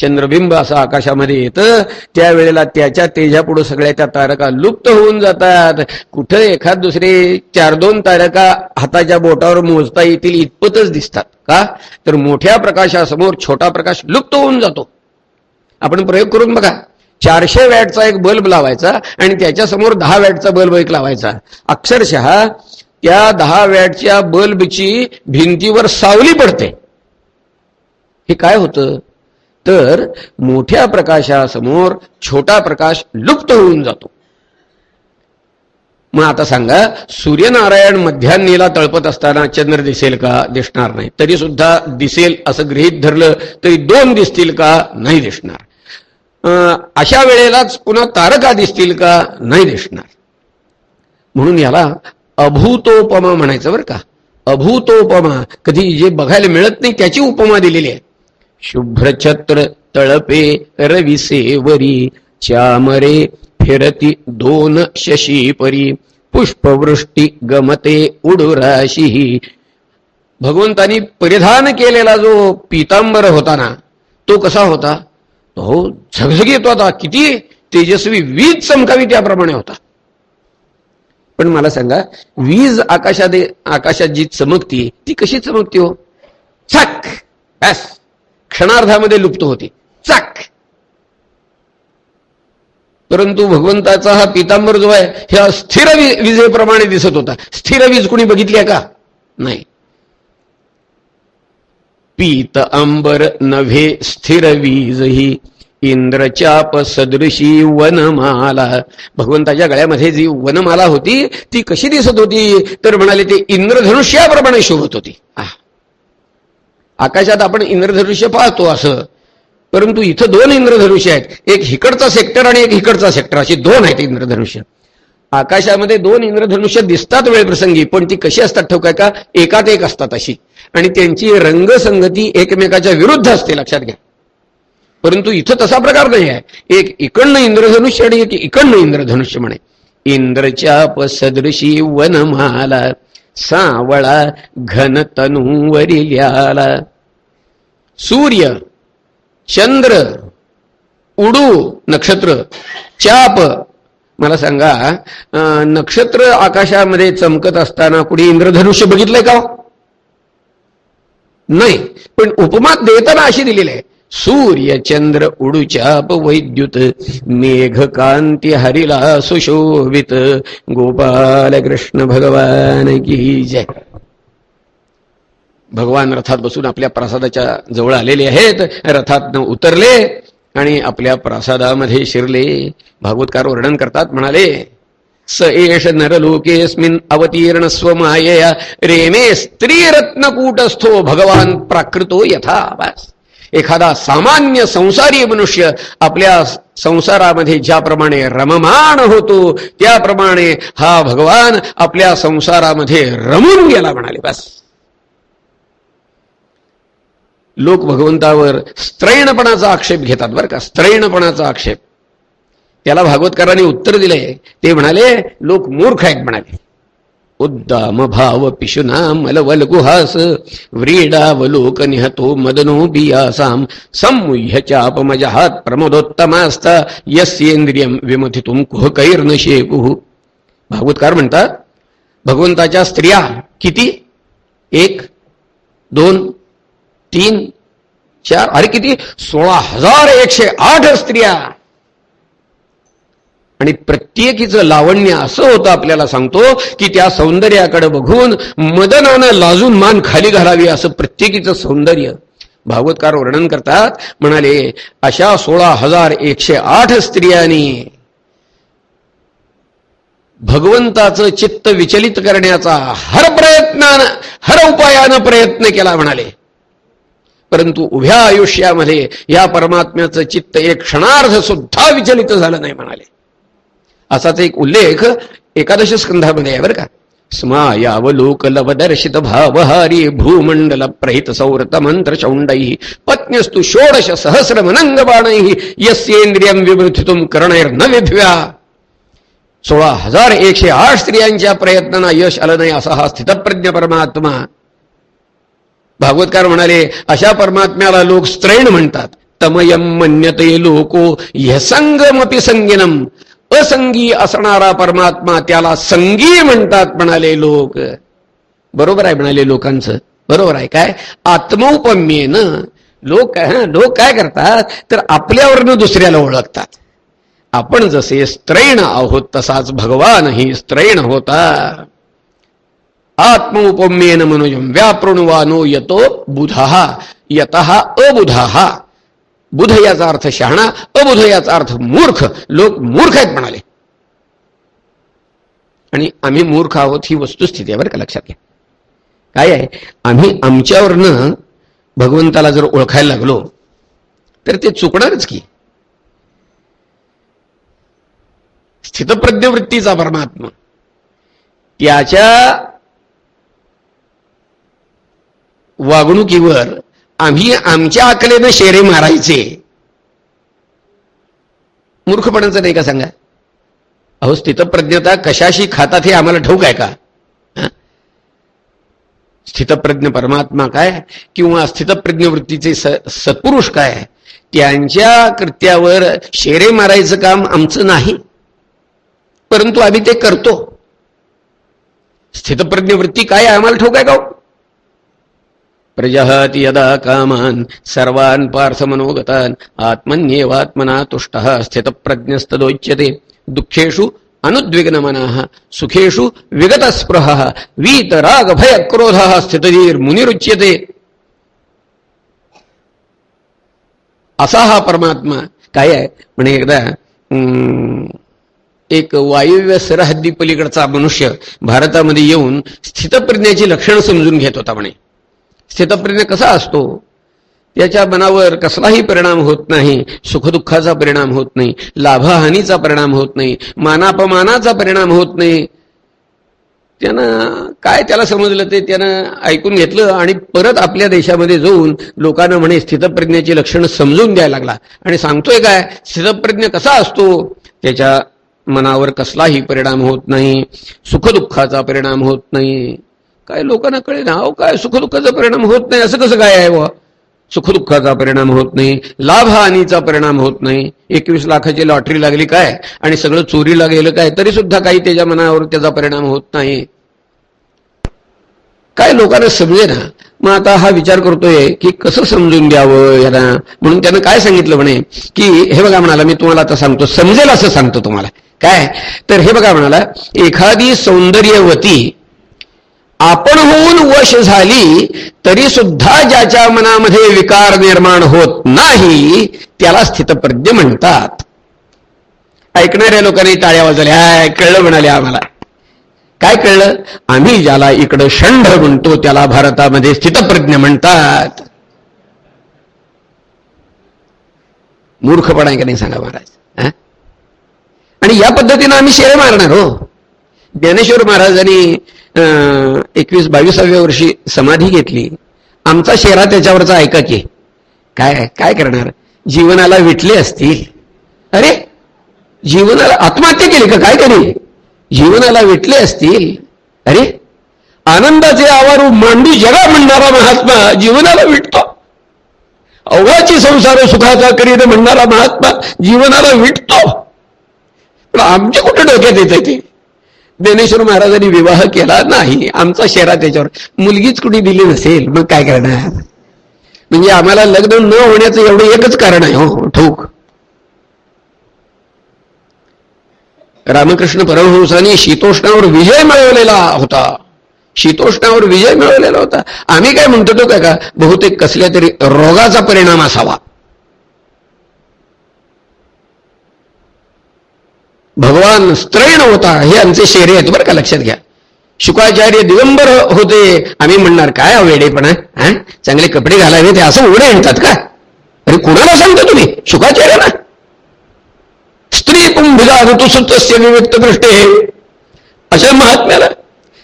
चंद्रबिंब असं आकाशामध्ये येतं. त्यावेळेला त्याच्या तेजापुढं सगळ्या त्या तारका लुप्त होऊन जातात. कुठं एखाद दुसरे चार दोन तारका हाताच्या बोटावर मोजता येतील इतपतच दिसतात. का? तर मोठ्या प्रकाशासमोर छोटा प्रकाश लुप्त होऊन जातो. आपण प्रयोग करून बघा. चारशे वॅटचा एक बल्ब लावायचा आणि त्याच्यासमोर दहा वॅटचा बल्ब एक लावायचा. अक्षरशः त्या दहा वॅटच्या बल्बची भिंतीवर सावली पडते. हे काय होतं? तर मोठ्या प्रकाशासमोर छोटा प्रकाश लुप्त होऊन जातो. मग आता सांगा सूर्यनारायण मध्यान्नीला तळपत असताना चंद्र दिसेल का? दिसणार नाही. तरी सुद्धा दिसेल असं गृहीत धरलं तरी दोन दिसतील का? नाही दिसणार. अं, अशा वेळेलाच पुन्हा तारका दिसतील का? नाही दिसणार. म्हणून याला अभूतोपमा म्हणायचं बरं का. अभूतोपमा. कधी जे बघायला मिळत नाही त्याची उपमा दिलेली आहे. शुभ्रछत्र तळपे रविसेवरी चामरे फिरती दोन शशीपरी पुष्पवृष्टी गमते उडुराशी. भगवंतानी परिधान केलेला जो पीतांबर होता ना तो कसा होता? तो झगझगीत होता किती तेजस्वी वीज चमकावी त्याप्रमाणे होता. पण मला सांगा वीज आकाशात आकाशात जी चमकती ती कशी चमकती हो? छक! बस! क्षणार्धामध्ये लुप्त होती. चाक! परंतु भगवंताचा हा पितांबर जो आहे हे स्थिर विजेप्रमाणे दिसत होता. स्थिर वीज कुणी बघितली आहे का? नाही. पीत अंबर नव्हे स्थिर वीज ही इंद्रचाप सदृशी वनमाला. भगवंताच्या गळ्यामध्ये जी वनमाला होती ती कशी दिसत होती? तर म्हणाले ते इंद्रधनुष्याप्रमाणे शोभत होती. आह. आकाशात आपण इंद्रधनुष्य पाहतो असं. परंतु इथं दोन इंद्रधनुष्य आहेत. एक हिकडचा सेक्टर आणि एक हिकडचा सेक्टर अशी दोन आहेत इंद्रधनुष्य. आकाशामध्ये दोन इंद्रधनुष्य दिसतात वेळप्रसंगी पण ती कशी असतात ठोकाय का? एकात एक असतात अशी. आणि त्यांची रंगसंगती एकमेकाच्या विरुद्ध असते लक्षात घ्या. परंतु इथं तसा प्रकार नाही आहे. एक इकडनं इंद्रधनुष्य आणि एक इकडनं इंद्रधनुष्य म्हणे. इंद्रच्या सदृशी वनमाला. सावळा घन तनूवरिल्याला. सूर्य चंद्र उडू नक्षत्र चाप. मला सांगा अं, नक्षत्र आकाशामध्ये चमकत असताना कुणी इंद्रधनुष्य बघितलंय का? नाही. पण उपमा देताना अशी दिलेली आहे. सूर्य चंद्र उडुचाप वैद्युत मेघ कांती हरिला सुशोभित। गोपाल कृष्ण भगवान की जय। भगवान रथात बसून आपल्या प्रसादाच्या जवळ आलेले आहेत रथातनं उतरले आणि आपल्या प्रसादामध्ये शिरले. भागवतकार वर्णन करतात म्हणाले स एष नरलोकेस्मिन अवतीर्ण स्वमायया रेमे स्त्रीरत्नकूटस्थो भगवान प्राकृतो यथा. बस. एखादा सामान्य संसारी मनुष्य आपल्या संसारामध्ये ज्याप्रमाणे रममाण होतो त्याप्रमाणे हा भगवान आपल्या संसारामध्ये रमून गेला म्हणाले बस. लोक भगवंतावर स्त्रैणपणाचा आक्षेप घेतात बरं का स्त्रैणपणाचा आक्षेप. त्याला भागवतकरांनी उत्तर दिलंय. ते म्हणाले लोक मूर्ख आहेत म्हणाले. उद्दाम भाव पिशुना मलवल गुहास व्रीडावलोक निहतो मदनो बियासाम सम्मुह्य चापमजहात प्रमोदोत्तमास्ता यस्येंद्रियम विमथितुम कुहकैर्न शेकुः भागवतकार म्हणतात भगवंताच्या स्त्रिया किती? एक दोन तीन चार अरे किती? सोळा हजार एकशे आठ स्त्रिया! आणि प्रत्येकीचं लावण्य असं होतं आपल्याला सांगतो की त्या सौंदर्याकडे बघून मदनानं लाजून मान खाली घालावी असं प्रत्येकीचं सौंदर्य. भागवतकार वर्णन करतात म्हणाले अशा सोळा हजार एकशे आठ स्त्रियांनी भगवंताचं चित्त विचलित करण्याचा हर प्रयत्नानं हर उपायानं प्रयत्न केला म्हणाले. परंतु उभ्या आयुष्यामध्ये या परमात्म्याचं चित्त एक क्षणार्ध सुद्धा विचलित झालं नाही म्हणाले. असाच एक उल्लेख एकादश स्कंधामध्ये आहे बरं का. स्मायावलोक लवदर्शित भावहारी भूमंडल प्रहित सौरत मंत्र चौंडई पत्न्यस्तु षोडश सहस्र मनंग बाणई यस्येंद्रियम विवृथितुम करणैर्न विध्व्या सोळा हजार एकशे आठ स्त्रियांच्या प्रयत्नांना यश आलं नाही असा हा स्थितप्रज्ञ परमात्मा. भागवतकार म्हणाले अशा परमात्म्याला लोक स्त्रैण म्हणतात. तमयम मन्यते लोको ह्यसंगमपि संगिनम असंगी असणारा परमात्मा त्याला संगी म्हणतात म्हणाले लोक. बरोबर आहे म्हणाले लोकांचं? बरोबर आहे काय? आत्मौपम्येनं. लोक लोक काय करतात? तर आपल्यावरनं दुसऱ्याला ओळखतात. आपण जसे स्त्रैण आहोत तसाच भगवानही स्त्रैण होता आत्मौपम्येन मनोजम व्यापृणवानो यतो बुधा यत अबुधा. बुध याचा अर्थ शहाणा अबुध याचा अर्थ मूर्ख. लोक मूर्ख आहेत म्हणाले. आणि आम्ही मूर्ख आहोत ही वस्तुस्थिती आहे बरं का लक्षात घ्या. काय आहे? आम्ही आमच्यावरनं भगवंताला जर ओळखायला लागलो तर ते चुकणारच की. स्थितप्रज्ञवृत्तीचा परमात्मा. त्याच्या वागणुकीवर आम्ही आमच्या आकलेनं शेरे मारायचे. मूर्खपणाचं नाही का सांगा? अहो स्थितप्रज्ञता कशाशी खातात हे आम्हाला ठाऊक आहे का? स्थितप्रज्ञ परमात्मा काय? किंवा स्थितप्रज्ञ वृत्तीचे स सत्पुरुष काय? त्यांच्या कृत्यावर शेरे मारायचं काम आमचं नाही. परंतु आम्ही ते करतो. स्थितप्रज्ञ वृत्ती काय आम्हाला ठाऊक आहे का हो? प्रजहाति यदा कामान् सर्वान् पार्थमनोगतान् आत्मन्येवात्मना तुष्टः स्थितप्रज्ञस्तदोच्यते। दुःखेषु अनुद्विग्नमनाः सुखेषु विगतस्पृहः वीतरागभयक्रोधः स्थितधीर्मुनिरुच्यते असा हा परमात्मा काय आहे म्हणे एकदा एक वायव्य सरहद्दी पलीकडचा मनुष्य भारतामध्ये येऊन स्थितप्रज्ञाची लक्षणं समजून घेत होता म्हणे. स्थितप्रज्ञ कसा असतो? त्याच्या मनावर कसलाही परिणाम होत नाही सुखदुःखाचा परिणाम होत नाही लाभहानीचा परिणाम होत नाही मानापमानाचा परिणाम होत नाही. त्यानं काय त्याला समजलं ते त्यानं ऐकून घेतलं आणि परत आपल्या देशामध्ये जाऊन लोकांना म्हणे स्थितप्रज्ञाची लक्षणं समजून द्यायला लागला. आणि सांगतोय काय? स्थितप्रज्ञ कसा असतो? त्याच्या मनावर कसलाही परिणाम होत नाही सुखदुःखाचा परिणाम होत नाही. काय लोकांना कळे ना अहो काय सुखदुःखाचा परिणाम होत नाही असं कसं काय आहे व सुखदुःखाचा परिणाम होत नाही लाभ हानीचा परिणाम होत नाही एकवीस लाखाची लॉटरी लागली काय? आणि सगळं चोरीला गेलं काय? तरी सुद्धा काही त्याच्या मनावर त्याचा परिणाम होत नाही. काय लोकांना समजे ना मग आता हा विचार करतोय की कसं समजून द्यावं याला म्हणून त्यानं काय सांगितलं म्हणे? की हे बघा म्हणाला मी तुम्हाला आता सांगतो समजेल असं सांगतो तुम्हाला. काय? तर हे बघा म्हणाला एखादी सौंदर्यवती आपण होऊन वश झाली तरी सुद्धा ज्याच्या मनामध्ये विकार निर्माण होत नाही त्याला स्थितप्रज्ञ म्हणतात. ऐकणाऱ्या लोकांनी टाळ्या वाजवल्या कळलं म्हणाले आम्हाला. काय कळलं? आम्ही ज्याला इकडं षंढ म्हणतो त्याला भारतामध्ये स्थितप्रज्ञ म्हणतात. मूर्खपणा आहे का नाही सांगा महाराज? आणि या पद्धतीनं आम्ही शेरे मारणार हो. ज्ञानेश्वर महाराजांनी एकवीस बावीसाव्या वर्षी समाधी घेतली. आमचा शेरा त्याच्यावरचा ऐका की. काय काय करणार? जीवनाला विटले असतील. अरे जीवनाला आत्महत्या केली का? काय केली जीवनाला विटले असतील. अरे आनंदाचे आवारू मांडू जगा म्हणणारा महात्मा जीवनाला विटतो. अवघाची संसार सुखाचा करीत म्हणणारा महात्मा जीवनाला विटतो. पण आमच्या कुठे डोक्यात येते ते? ज्ञानेश्वर महाराजांनी विवाह केला नाही. आमचा शेरा त्याच्यावर. मुलगीच कुणी दिली नसेल मग काय करणार? म्हणजे आम्हाला लग्न न होण्याचं एवढं एकच कारण आहे हो, हो ठोक. रामकृष्ण परमहंसांनी शीतोष्णावर विजय मिळवलेला होता. शीतोष्णावर विजय मिळवलेला होता. आम्ही काय म्हणतो तो काय का बहुतेक कसल्या तरी रोगाचा परिणाम असावा. भगवान स्त्रैण होता हे आमचे शेरे आहेत बरं का लक्षात घ्या. शुकाचार्य दिगंबर होते. आम्ही म्हणणार काय वेडेपणा? हा? चांगले कपडे घालावे ते असं उघडे म्हणतात का? अरे कुणाला सांगता तुम्ही? शुकाचार्याला स्त्री कुंभिला ऋतुसुतस्य विविक्त दृष्टे अशा महात्म्याला?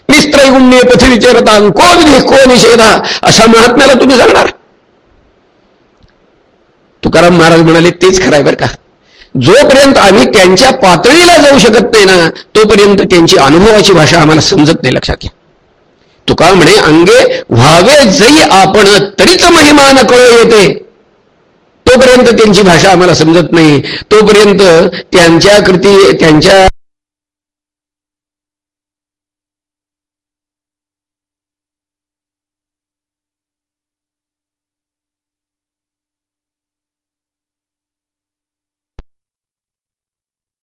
निस्त्रैगुण्य पृथ्वीचरता को विधी को निषेधा? अशा महात्म्याला तुम्ही सांगणार? तुकाराम महाराज म्हणाले तेच खरंय बरं का. जोपर्यंत आम्ही त्यांच्या पातळीला जाऊ शकत नाही ना तोपर्यंत त्यांची अनुभवाची भाषा आम्हाला समजत नाही लक्षात घ्या. तुका म्हणे अंगे व्हावे जई आपण तरीच महिमा न कळ येते. तोपर्यंत त्यांची भाषा आम्हाला समजत नाही. तोपर्यंत त्यांच्या कृती त्यांच्या